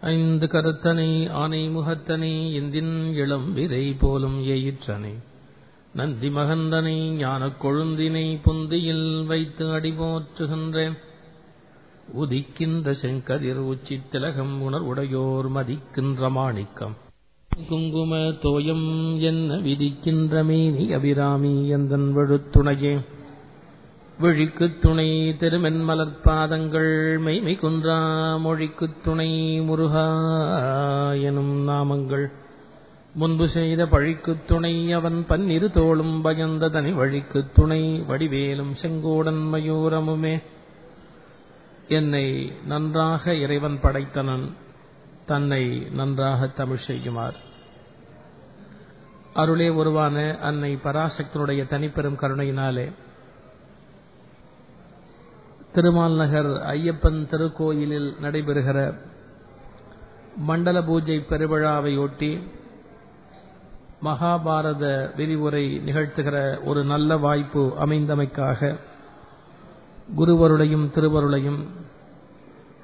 ஐந்து கருத்தனை ஆனை முகத்தனை எந்தின் இளம் விதை போலும் ஏயிற்றனை நந்தி மகந்தனை ஞானக் கொழுந்தினை புந்தியில் வைத்து அடிபோற்றுகின்றேன் உதிக்கின்ற செங்கதிர் உச்சி திலகம் உணர்வுடையோர் மதிக்கின்ற மாணிக்கம். குங்கும தோயம் என்ன விதிக்கின்ற மேனி அபிராமி எந்தன் வழுத்துணையே. விழிக்குத் துணை திருமென் மலர்பாதங்கள் மெய்மை குன்றா மொழிக்குத் துணை முருகா எனும் நாமங்கள். முன்பு செய்த பழிக்குத் துணை அவன் பன்னிரு தோளும் பயந்த தனி வழிக்குத் துணை வடிவேலும் செங்கோடன் மயூரமுமே. என்னை நன்றாக இறைவன் படைத்தனன் தன்னை நன்றாக தமிழ் செய்யுமாறு அருளே உருவான அன்னை பராசக்தனுடைய தனிப்பெரும் கருணையினாலே திருமால் நகர் ஐயப்பன் திருக்கோயிலில் நடைபெறுகிற மண்டல பூஜை பெருவிழாவையொட்டி மகாபாரத விரிவுரை நிகழ்த்துகிற ஒரு நல்ல வாய்ப்பு அமைந்தமைக்காக குருவருளையும் திருவருளையும்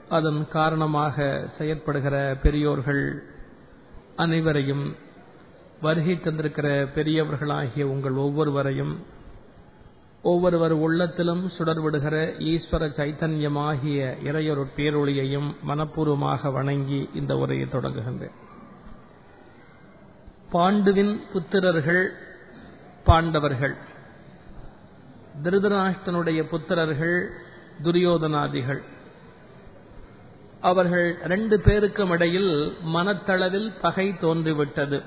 அதன் காரணமாக செயற்படுகிற பெரியோர்கள் அனைவரையும் வருகை தந்திருக்கிற பெரியவர்களாகிய உங்கள் ஒவ்வொருவரையும் ஒவ்வொருவர் உள்ளத்திலும் சுடர்விடுகிற ஈஸ்வர சைத்தன்யமாகிய இறையொரு பேரொழியையும் மனப்பூர்வமாக வணங்கி இந்த உரையை தொடங்குகின்றேன். பாண்டுவின் புத்திரர்கள் பாண்டவர்கள் திருதராஷ்டனுடைய புத்திரர்கள் துரியோதனாதிகள். அவர்கள் ரெண்டு பேருக்கும் இடையில் மனத்தளவில் பகை தோன்றிவிட்டது.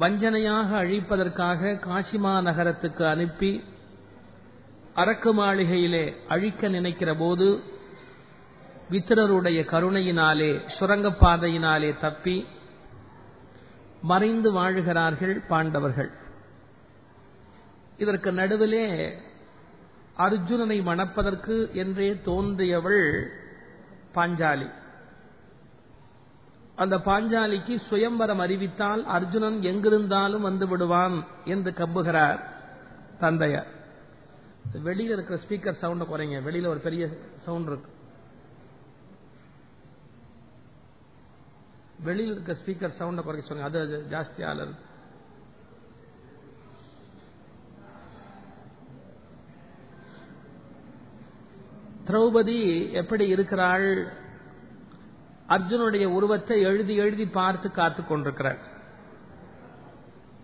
வஞ்சனையாக அழிப்பதற்காக காசிமா நகரத்துக்கு அனுப்பி அரக்கு மாளிகையிலே அழிக்க நினைக்கிற போது வித்திரருடைய கருணையினாலே சுரங்கப்பாதையினாலே தப்பி மறைந்து வாழுகிறார்கள் பாண்டவர்கள். இதற்கு நடுவிலே அர்ஜுனனை மணப்பதற்கு என்றே தோன்றியவள் பாஞ்சாலி. அந்த பாஞ்சாலிக்கு சுயம்பரம் அறிவித்தால் அர்ஜுனன் எங்கிருந்தாலும் வந்து விடுவான் என்று கம்புகிறார் தந்தையார். வெளியில இருக்கிற ஸ்பீக்கர் சவுண்ட குறைங்க. வெளியில ஒரு பெரிய சவுண்ட் இருக்கு. வெளியில் இருக்க ஸ்பீக்கர் சவுண்ட குறைக்க சொல்லுங்க. அது ஜாஸ்தியால இருக்கு திரௌபதி எப்படி இருக்கிறாள்? அர்ஜுனுடைய உருவத்தை எழுதி எழுதி பார்த்து காத்து கொண்டிருக்கிறார்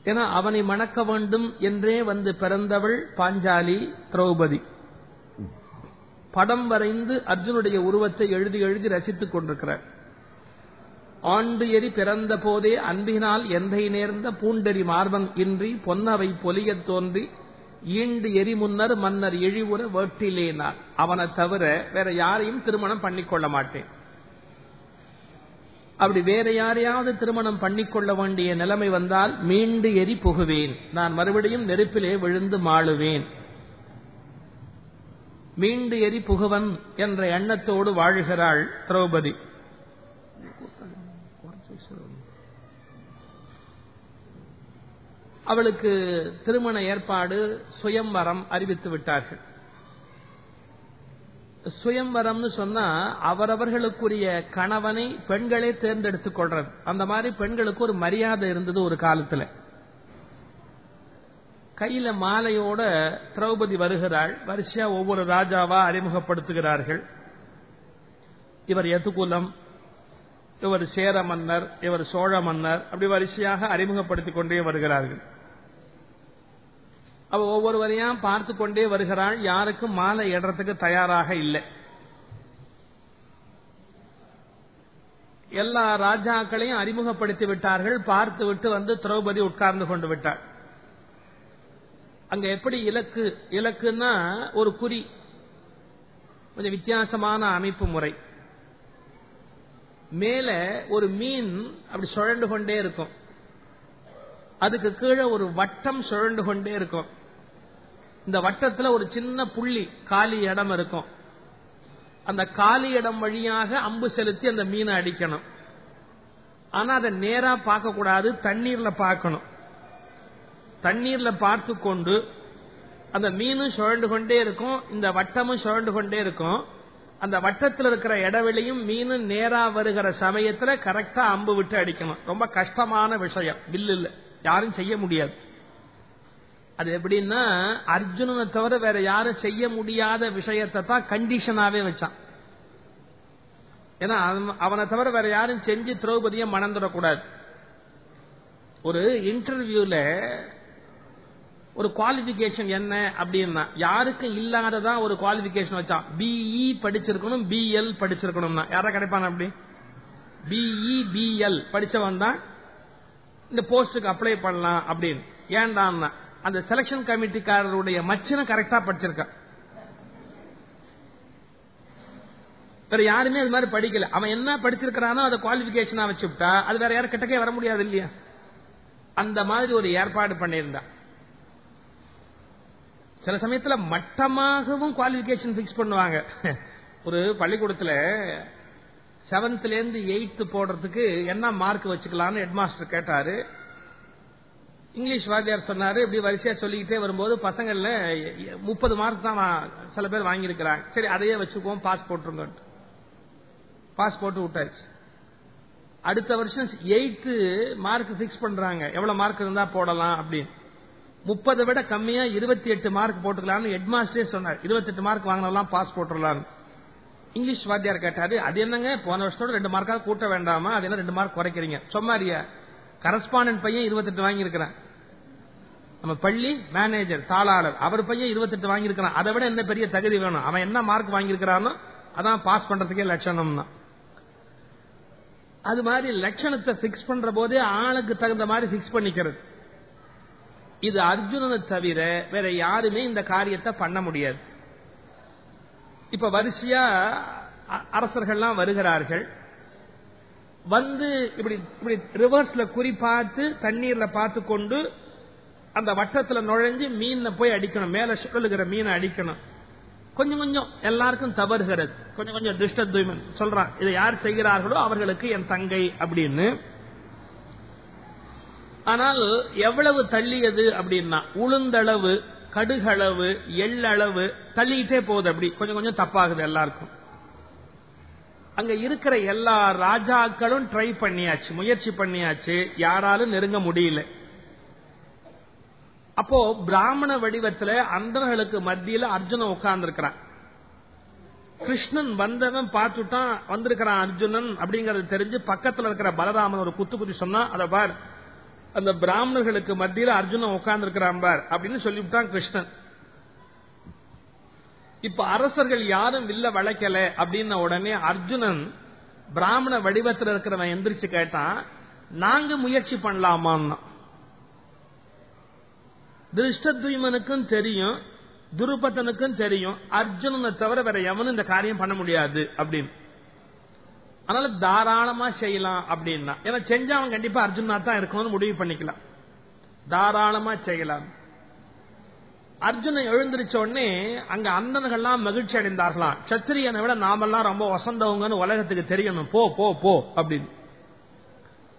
ஏன்னா அவனை மணக்க வேண்டும் என்றே வந்து பிறந்தவள் பாஞ்சாலி திரௌபதி. படம் வரைந்து அர்ஜுனுடைய உருவத்தை எழுதி எழுதி ரசித்துக் கொண்டிருக்கிறார் ஆண்டு எரி பிறந்த போதே அன்பினால் எந்தை நேர்ந்த பூண்டெறி மார்பன் இன்றி பொன்னவை பொலியத் தோன்றி ஈண்டு எரி முன்னர் மன்னர் எழிவுற வேட்டிலேனார் அவனை தவிர வேற யாரையும் திருமணம் பண்ணிக்கொள்ள மாட்டேன். அப்படி வேற யாரையாவது திருமணம் பண்ணிக்கொள்ள வேண்டிய நிலைமை வந்தால் மீண்டு எரி புகுவேன். நான் மறுபடியும் நெருப்பிலே விழுந்து மாழுவேன் மீண்டு எரி புகுவன் என்ற எண்ணத்தோடு வாழுகிறாள் திரௌபதி. அவளுக்கு திருமண ஏற்பாடு சுயம்பரம் அறிவித்து விட்டார்கள். சுயம்வரம்னு சொன்னா அவரவர்களுக்குரிய கணவனை பெண்களே தேர்ந்தெடுத்துக் கொள்றது. அந்த மாதிரி பெண்களுக்கு ஒரு மரியாதை இருந்தது ஒரு காலத்துல. கையில மாலையோட திரௌபதி வருகிறாள். வரிசையா ஒவ்வொரு ராஜாவா அறிமுகப்படுத்துகிறார்கள். இவர் எதுகுலம் இவர் சேர மன்னர் இவர் சோழ மன்னர் அப்படி வரிசையாக அறிமுகப்படுத்திக் கொண்டே வருகிறார்கள். அவ ஒவ்வொருவரையா பார்த்து கொண்டே வருகிறாள். யாருக்கும் மாலை இடறதுக்கு தயாராக இல்லை. எல்லா ராஜாக்களையும் அறிமுகப்படுத்தி விட்டார்கள். பார்த்து விட்டு வந்து திரௌபதி உட்கார்ந்து கொண்டு விட்டாள். அங்க எப்படி இலக்கு இலக்குன்னா ஒரு குறி. கொஞ்சம் வித்தியாசமான அமைப்பு முறை. மேல ஒரு மீன் அப்படி சுழண்டு கொண்டே இருக்கும். அதுக்கு கீழே ஒரு வட்டம் சுழண்டு கொண்டே இருக்கும். இந்த வட்டத்துல ஒரு சின்ன புள்ளி காலி இடம் இருக்கும். அந்த காலி இடம் வழியாக அம்பு செலுத்தி அந்த மீனை அடிக்கணும். ஆனா அதை நேரா பார்க்க கூடாது தண்ணீர்ல பார்க்கணும். தண்ணீர்ல பார்த்து கொண்டு அந்த மீனும் சுழண்டு கொண்டே இருக்கும் இந்த வட்டமும் சுழண்டு கொண்டே இருக்கும். அந்த வட்டத்தில் இருக்கிற இடவெளியும் மீனும் நேரா வருகிற சமயத்துல கரெக்டா அம்பு விட்டு அடிக்கணும். ரொம்ப கஷ்டமான விஷயம் வில்லு இல்ல. யாரும் செய்ய முடியாது. அது எப்படின்னா அர்ஜுனனை தவிர வேற யாரும் செய்ய முடியாத விஷயத்தை தான் கண்டிஷனாவே வச்சான். ஏன்னா அவனை தவிர வேற யாரும் செஞ்சு திரௌபதியை மணந்துடக்கூடாது. ஒரு இன்டர்வியூல ஒரு குவாலிபிகேஷன் என்ன அப்படின்னா யாருக்கும் இல்லாததான் ஒரு குவாலிபிகேஷன் வச்சான். பிஇ படிச்சிருக்கணும் பிஎல் படிச்சிருக்கணும்னா. யாரா கிடைப்பான அப்படி? பிஇ பிஎல் படிச்சவன் தான் இந்த போஸ்டுக்கு அப்ளை பண்ணலாம் அப்படின்னு. ஏன்டான்னா அந்த செலக்ஷன் கமிட்டிக்காரருடைய மச்சனை கரெக்டா படிச்சிருக்கான். வேற யாருமே அது மாதிரி படிக்கல. அவன் என்ன படிச்சிருக்கிறானோ அதை குவாலிபிகேஷனா வச்சுட்டா அது வேற யாரும் கிட்டக்கே வர முடியாது இல்லையா? அந்த மாதிரி ஒரு ஏற்பாடு பண்ணியிருந்தான். சில சமயத்துல மட்டமாகவும் குவாலிபிகேஷன் பிக்ஸ் பண்ணுவாங்க. ஒரு பள்ளிக்கூடத்துல செவன்த்ல இருந்து எயித்து போடுறதுக்கு என்ன மார்க் வச்சுக்கலாம்னு ஹெட்மாஸ்டர் கேட்டாரு. இங்கிலீஷ் வாத்தியார் சொன்னாரு இப்படி வரிசையா சொல்லிக்கிட்டே வரும்போது பசங்கள்ல முப்பது மார்க் தான் சில பேர் வாங்கியிருக்கிறாங்க. சரி அதையே வச்சுக்குவோம் பாஸ் போட்டுருங்க பாஸ் போட்டு விட்டாச்சு. அடுத்த வருஷம் எயித்து மார்க் பிக்ஸ் பண்றாங்க. எவ்வளவு மார்க் இருந்தா போடலாம் அப்படின்னு. முப்பதை விட கம்மியா இருபத்தி எட்டு மார்க் போட்டுக்கலாம்னு ஹெட்மாஸ்டரே சொன்னார். இருபத்தி எட்டு மார்க் வாங்கலாம் பாஸ் போட்டுடலாம் இங்கிலீஷ் வாத்தியார் கேட்டாரு அது என்னங்க? போன வருஷத்தோட ரெண்டு மார்க்காக கூட்ட வேண்டாமா? அது என்ன ரெண்டு மார்க் குறைக்கிறீங்க? சொன்னாரியா கரஸ்பாண்டன்ட் பையன் இருபத்தெட்டு வாங்கியிருக்கிறான். நம்ம பள்ளி மேனேஜர் தாளாளர் அவர் பையன் இருபத்தெட்டு வாங்கியிருக்கிறான். அதை விட என்ன பெரிய தகுதி வேணும்? அவன் என்ன மார்க் வாங்கியிருக்கிறானோ அதான் பாஸ் பண்றதுக்கே லட்சணம் தான் அது மாதிரி லட்சணத்தை பிக்ஸ் பண்ற போதே ஆளுக்கு தகுந்த மாதிரி பிக்ஸ் பண்ணிக்கிறது. இது அர்ஜுனனை தவிர வேற யாருமே இந்த காரியத்தை பண்ண முடியாது. இப்ப வரிசையா அரசர்கள்லாம் வருகிறார்கள். வந்து இப்படி இப்படி ரிவர்ஸ்ல குறி பார்த்து தண்ணீர்ல பார்த்து கொண்டு அந்த வட்டத்துல நுழைஞ்சு மீன் போய் அடிக்கணும். மேல சுழலுகிற மீனை அடிக்கணும். கொஞ்சம் கொஞ்சம் எல்லாருக்கும் தவறுகிறது. கொஞ்சம் கொஞ்சம் துஷ்ட தூய்மன் சொல்றான் இதை யார் செய்கிறார்களோ அவர்களுக்கு என் தங்கை அப்படின்னு. ஆனால் எவ்வளவு தள்ளியது அப்படின்னா உளுந்தளவு கடுகளவு எள்ளளவு தள்ளிக்கிட்டே போகுது அப்படி. கொஞ்சம் கொஞ்சம் தப்பாகுது எல்லாருக்கும். அங்க இருக்கிற எல்லா ராஜாக்களும் ட்ரை பண்ணியாச்சு முயற்சி பண்ணியாச்சு. யாராலும் நெருங்க முடியல. அப்போ பிராமண வடிவத்துல அந்தர்களுக்கு மத்தியில அர்ஜுனன் உட்கார்ந்து இருக்கிறான் கிருஷ்ணன் வந்தவன் பார்த்துட்டான் வந்திருக்கிறான் அர்ஜுனன் அப்படிங்கறது தெரிஞ்சு பக்கத்துல இருக்கிற பலராமன் ஒரு குத்து குத்தி சொன்னா அதை பார் அந்த பிராமணர்களுக்கு மத்தியில அர்ஜுனன் உட்கார்ந்து இருக்கிறான் பார் அப்படின்னு சொல்லிவிட்டான் கிருஷ்ணன். இப்ப அரசர்கள் யாரும் வில்ல வளைக்கல அப்படின்ன உடனே அர்ஜுனன் பிராமண வடிவத்தில் இருக்கிறவன் எந்திரிச்சு கேட்டான் நாங்க முயற்சி பண்ணலாமான்னா திருஷ்டத்வீமனுக்கும் தெரியும் துருபதனுக்கும் தெரியும் அர்ஜுனனை தவிர வேற எவனும் இந்த காரியம் பண்ண முடியாது அப்படின்னு. அதனால தாராளமா செய்யலாம் அப்படின்னா. ஏன்னா செஞ்சா அவன் கண்டிப்பா அர்ஜுனா தான் இருக்கணும்னு முடிவு பண்ணிக்கலாம். தாராளமா செய்யலாம். அர்ஜுனன் எழுந்திருச்ச உடனே அங்க அந்தனர்கள்லாம் மகிழ்ச்சி அடைந்தார்களாம் சத்திரியனை விட நாமெல்லாம் ரொம்ப வசந்தவங்கன்னு உலகத்துக்கு தெரியணும். போ போ போ அப்படின்னு.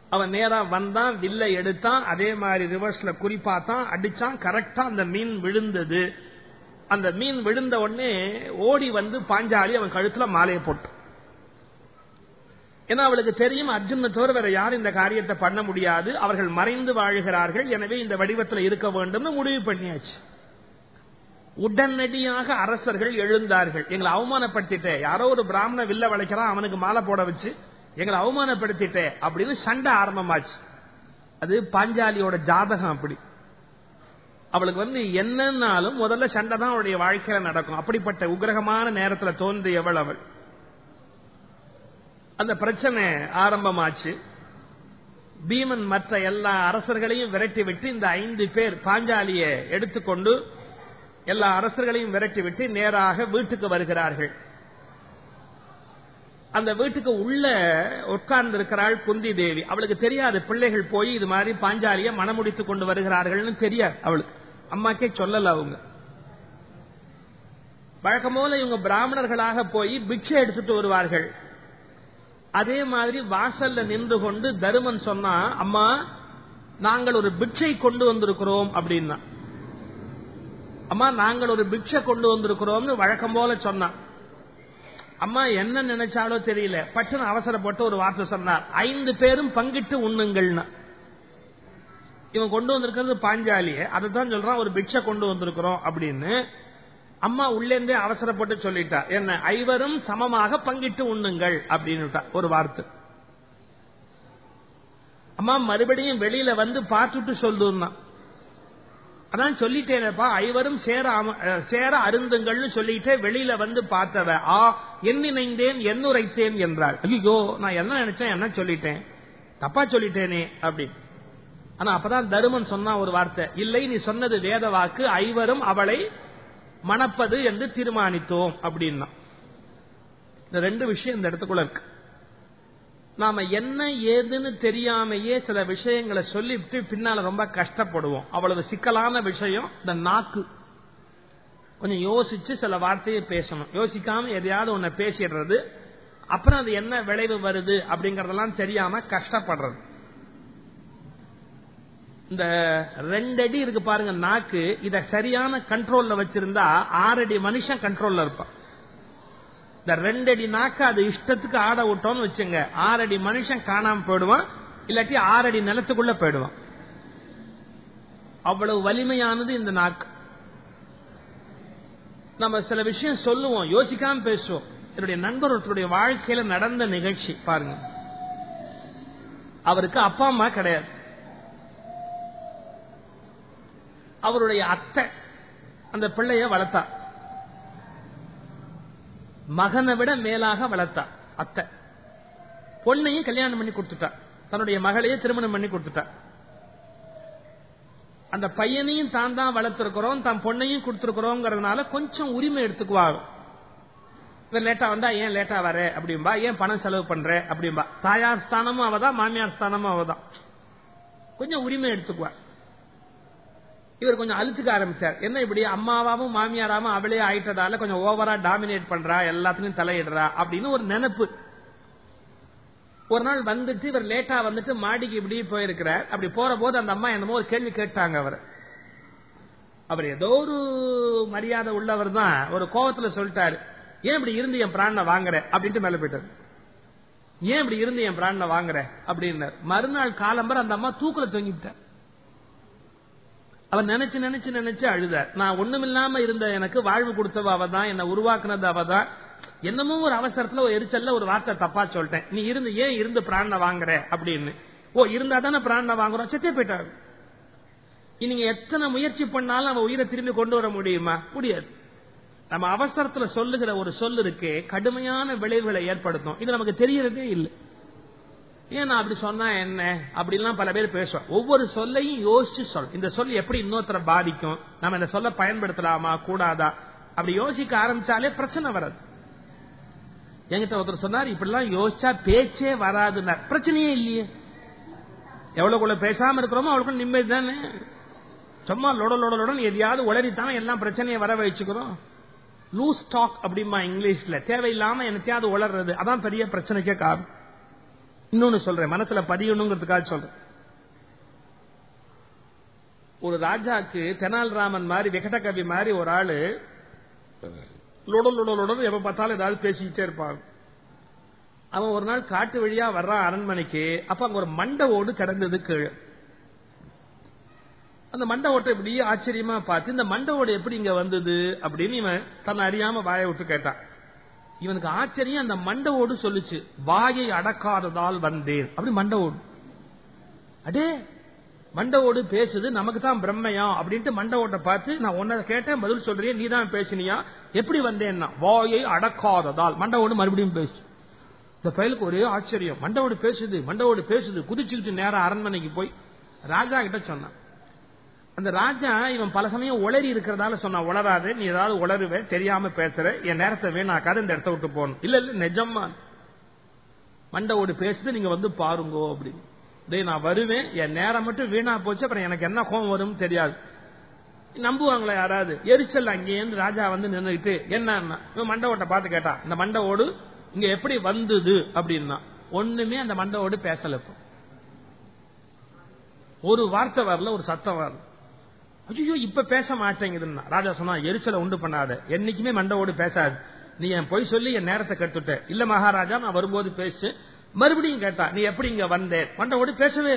அவன் நேரா வந்தான் வில்ல எடுத்தான் அதே மாதிரி ரிவர்ஸ்ல குறிப்பாத்தான் அடிச்சான் கரெக்டா அந்த மீன் விழுந்தது. அந்த மீன் விழுந்த உடனே ஓடி வந்து பாஞ்சாலி அவன் கழுத்துல மாலையை போட்டு ஏன்னா அவளுக்கு தெரியும் அர்ஜுன தவிர வேற யாரும் இந்த காரியத்தை பண்ண முடியாது. அவர்கள் மறைந்து வாழுகிறார்கள். எனவே இந்த வடிவத்தில் இருக்க வேண்டும்னு முடிவு பண்ணியாச்சு. உடனடியாக அரசர்கள் எழுந்தார்கள். எங்களை அவமானப்படுத்திட்டே யாரோ ஒரு பிராமண வில்ல வளைக்கிறான் அவனுக்கு மாலை போட வச்சு எங்களை அவமானப்படுத்திட்டே அப்படின்னு சண்டை ஆரம்பமாச்சு. அது பாஞ்சாலியோட ஜாதகம் அப்படி. அவளுக்கு வந்து என்னன்னாலும் முதல்ல சண்டை தான் அவளுடைய வாழ்க்கையில நடக்கும். அப்படிப்பட்ட உகிரகமான நேரத்தில் தோன்றியவள் அவள். அந்த பிரச்சனை ஆரம்பமாச்சு. பீமன் மற்ற எல்லா அரசர்களையும் விரட்டி விட்டு இந்த ஐந்து பேர் பாஞ்சாலியை எடுத்துக்கொண்டு எல்லா அரசர்களையும் விரட்டி விட்டு நேராக வீட்டுக்கு வருகிறார்கள். அந்த வீட்டுக்கு உள்ள உட்கார்ந்து இருக்கிறாள் குந்தி தேவி. அவளுக்கு தெரியாது பிள்ளைகள் போய் இது மாதிரி பாஞ்சாலிய மனமுடித்து கொண்டு வருகிறார்கள்னு தெரியாது அவளுக்கு. அம்மாக்கே சொல்லல அவங்க. வழக்கம் போல இவங்க பிராமணர்களாக போய் பிக்ஷை எடுத்துட்டு வருவார்கள். அதே மாதிரி வாசல்ல நின்று கொண்டு தருமன் சொன்னா அம்மா நாங்கள் ஒரு பிக்ஷை கொண்டு வந்திருக்கிறோம் அப்படின்னா. அம்மா நாங்கள் ஒரு பிக்ஷை கொண்டு வந்திருக்கிறோம்னு வழக்கம் போல சொன்னான். அம்மா என்ன நினைச்சாலோ தெரியல. பட்டுன்னு அவசரப்பட்டு ஒரு வார்த்தை சொன்னார் ஐந்து பேரும் பங்கிட்டு உண்ணுங்கள்னா. இவன் கொண்டு வந்திருக்கிறது பாஞ்சாலிய. அதை தான் சொல்றான் ஒரு பிக்ஷை கொண்டு வந்திருக்கிறோம் அப்படின்னு. அம்மா உள்ளேந்தே அவசரப்பட்டு சொல்லிட்டா. என்ன? ஐவரும் சமமாக பங்கிட்டு உண்ணுங்கள் அப்படின்னு ஒரு வார்த்தை. அம்மா மறுபடியும் வெளியில வந்து பார்த்துட்டு சொல்லுன்னா. அதான் சொல்லிட்டேனப்பா ஐவரும் சேர அம- சேர அருந்துங்கள்னு சொல்லிட்டே வெளியில வந்து பார்த்தவ ஆ எண்ணிணைந்தேன் எண்ணுரைத்தேன் என்றாள். ஐயோ நான் என்ன நினைச்சேன் என்ன சொல்லிட்டேன்? தப்பா சொல்லிட்டேனே அப்படின்னு ஆனா அப்பதான் தருமன் சொன்னா ஒரு வார்த்தை இல்லை நீ சொன்னது வேத வாக்கு ஐவரும் அவளை மணப்பது என்று தீர்மானித்தோம் அப்படின்னா. இந்த ரெண்டு விஷயம் இந்த இடத்துக்குள்ள இருக்கு. நாம என்ன ஏதுன்னு தெரியாமையே சில விஷயங்களை சொல்லிவிட்டு பின்னால ரொம்ப கஷ்டப்படுவோம். அவ்வளவு சிக்கலான விஷயம் இந்த நாக்கு. கொஞ்சம் யோசிச்சு சில வார்த்தையை பேசணும். யோசிக்காம எதையாவது ஒன்ன பேசிடுறது. அப்புறம் அது என்ன விளைவு வருது அப்படிங்கறதெல்லாம் தெரியாம கஷ்டப்படுறது. இந்த ரெண்டடி இருக்கு பாருங்க நாக்கு. இத சரியான கண்ட்ரோல்ல வச்சிருந்தா ஆறடி மனுஷன் கண்ட்ரோல்ல இருப்பான். இந்த ரெண்டடி நாக்கு அது இஷ்டத்துக்கு ஆட விட்டோம்னு வச்சுங்க. ஆறடி மனுஷன் காணாம போயிடுவான் இல்லாட்டி ஆறடி நிலத்துக்குள்ள போயிடுவான். அவ்வளவு வலிமையானது இந்த நாக்கு. நம்ம சில விஷயம் சொல்லுவோம் யோசிக்காம பேசுவோம். என்னுடைய நண்பர் ஒருத்தருடைய வாழ்க்கையில நடந்த நிகழ்ச்சி பாருங்க. அவருக்கு அப்பா அம்மா கிடையாது. அவருடைய அத்தை அந்த பிள்ளைய வளர்த்தா. மகனை விட மேலாக வளர்த்தா அத்தை. பொண்ணையும் கல்யாணம் பண்ணி கொடுத்துட்டா. தன்னுடைய மகளையே திருமணம் பண்ணி கொடுத்துட்டா. அந்த பையனையும் தான் தான் வளர்த்திருக்கிறோம் தான் பொண்ணையும் கொடுத்திருக்கிறோங்கிறதுனால கொஞ்சம் உரிமை எடுத்துக்குவாங்க இவர் லேட்டா வந்தா ஏன் லேட்டா வர? அப்படிம்பா. ஏன் பணம் செலவு பண்ற? அப்படிம்பா. தாயார் ஸ்தானமும் அவதான் மாமியார் ஸ்தானமும் அவதான். கொஞ்சம் உரிமை எடுத்துக்குவா. இவர் கொஞ்சம் அழுத்துக்க ஆரம்பிச்சார். என்ன இப்படி அம்மாவாவும் மாமியாராவும் அவளே ஆயிட்டதால கொஞ்சம் ஓவரா டாமினேட் பண்றா எல்லாத்துலயும் தலையிடுறா அப்படின்னு ஒரு நினைப்பு. ஒரு நாள் வந்துட்டு இவர் லேட்டா வந்துட்டு மாடிக்கு இப்படி போயிருக்கிறார். அப்படி போற போது அந்த அம்மா என்னமோ ஒரு கேள்வி கேட்டாங்க அவர். அவர் ஏதோ ஒரு மரியாதை உள்ளவர் தான். ஒரு கோபத்துல சொல்லிட்டாரு. ஏன் இப்படி இருந்து என் பிராணனை வாங்குற? அப்படின்ட்டு மேல போயிட்டாரு. ஏன் இப்படி இருந்து என் பிராணனை வாங்குற? அப்படின்னு மறுநாள் காலம்பர் அந்த அம்மா தூக்கல தொங்கிவிட்டார் அவர் நினைச்சு நினைச்சு நினைச்சு அழுதார். நான் ஒண்ணுமில்லாம இருந்த எனக்கு வாழ்வு கொடுத்தவ அவதான் என்ன உருவாக்குனது அவதான். என்னமோ ஒரு அவசரத்துல ஒரு எரிச்சல்ல ஒரு வார்த்தை தப்பா சொல்லிட்டேன். நீ இருந்து ஏன் இருந்து பிராணனை வாங்குற? அப்படின்னு. ஓ இருந்தா தானே பிராணனை வாங்குறோம். செத்தே போயிட்டாரு. நீங்க எத்தனை முயற்சி பண்ணாலும் அவன் உயிரை திரும்பி கொண்டு வர முடியுமா? முடியாது. நம்ம அவசரத்துல சொல்லுகிற ஒரு சொல் இருக்கு கடுமையான விளைவுகளை ஏற்படுத்தும். இது நமக்கு தெரியறதே இல்லை. ஏன் நான் அப்படி சொன்னா என்ன? அப்படிலாம் பல பேர் பேசுவோம் ஒவ்வொரு சொல்லையும் யோசிச்சு சொல் இந்த சொல் எப்படி இன்னொருத்தரை பாதிக்கும்? நம்ம இந்த சொல்ல பயன்படுத்தலாமா? கூடாதா? அப்படி யோசிக்க ஆரம்பிச்சாலே பிரச்சனை வராது. என்கிட்ட ஒருத்தர் சொன்னார் இப்படிலாம் யோசிச்சா பேச்சே வராதுன்னார். பிரச்சனையே இல்லையே. எவ்வளவுக்குள்ள பேசாம இருக்கிறோமோ அவளுக்கு நிம்மதி தானே. சும்மா லொட லொட லொடன்னு எதையாவது உளறித்தானே எல்லாம் பிரச்சனையை வர வச்சுக்கிறோம். லூஸ் டாக் அப்படிமா இங்கிலீஷ்ல. தேவையில்லாம என்னத்தையாவது உளர்றது. அதான் பெரிய பிரச்சனைக்கே காரணம். இன்னொன்னு சொல்றேன். மனசுல பதியணுங்கிறதுக்காக சொல்றேன். ஒரு ராஜாக்கு தெனாலிராமன் மாதிரி விகட கவி மாதிரி ஒரு ஆளு லொடலுடலுடன் எப்ப பார்த்தாலும் ஏதாவது பேசிக்கிட்டே இருப்பான். அவன் ஒரு நாள் காட்டு வழியா வர்றான் அரண்மனைக்கு. அப்ப அங்க ஒரு மண்டை ஓடு கிடந்தது கீழே. அந்த மண்ட ஓட்டை இப்படி ஆச்சரியமா பார்த்து இந்த மண்டை ஓடு எப்படி இங்க வந்தது அப்படின்னு இவன் தன்னை அறியாம வாயை விட்டு கேட்டான். இவனுக்கு ஆச்சரியம் அந்த மண்டவோடு ஓடு சொல்லுச்சு வாயை அடக்காததால் வந்தேன். அப்படி மண்டை ஓடு அடே மண்டவோடு ஓடு பேசுது நமக்கு தான் பிரம்மையா? அப்படின்ட்டு மண்டை ஓட்டை பார்த்து நான் உன்னை கேட்டேன் பதில் சொல்றேன் நீ தான் பேசினியா? எப்படி வந்தேன்னா வாயை அடக்காததால். மண்டை ஓடு மறுபடியும் பேசு இந்த பயலுக்கு ஒரே ஆச்சரியம். மண்டவோடு பேசுது மண்டவோடு பேசுது குதிச்சுக்கிட்டு நேரம் அரண்மனைக்கு போய் ராஜா கிட்ட சொன்னான் அந்த ராஜா இவன் பல சமயம் உளறி இருக்கிறதால சொன்னா உளராது நீ ஏதாவது உளருவேன் தெரியாம பேசுற என் நேரத்தை வீணாக்காது இந்த இடத்த விட்டு போகணும். இல்ல இல்ல நிஜமா மண்டவோடு பேசுது நீங்க வந்து பாருங்கோ அப்படின்னு. டே நான் வருவேன் என் நேரம் மட்டும் வீணா போச்சு அப்புறம் எனக்கு என்ன கோபம் வரும் தெரியாது. நம்புவாங்களா யாராவது? எரிச்சல் அங்கேயிருந்து ராஜா வந்து நின்றுட்டு என்னன்னா? இவன் மண்டவோட்டை பார்த்து கேட்டா இந்த மண்டவோடு இங்க எப்படி வந்தது? அப்படின்னா ஒண்ணுமே அந்த மண்டவோடு பேசல இப்போ. ஒரு வார்த்தை வரல ஒரு சத்தம் வரல. ஐயோ இப்ப பேச மாட்டேங்குதுன்னா. ராஜா சொன்னா எரிச்சலை உண்டு பண்ணாத. என்னைக்குமே மண்டவோடு பேசாது. நீ என் பொய் சொல்லி என் நேரத்தை கட்டுட்ட இல்ல மகாராஜா நான் வரும்போது பேசு மறுபடியும் கேட்டா நீ எப்படி இங்க வந்தேன் மண்டவோடு பேசவே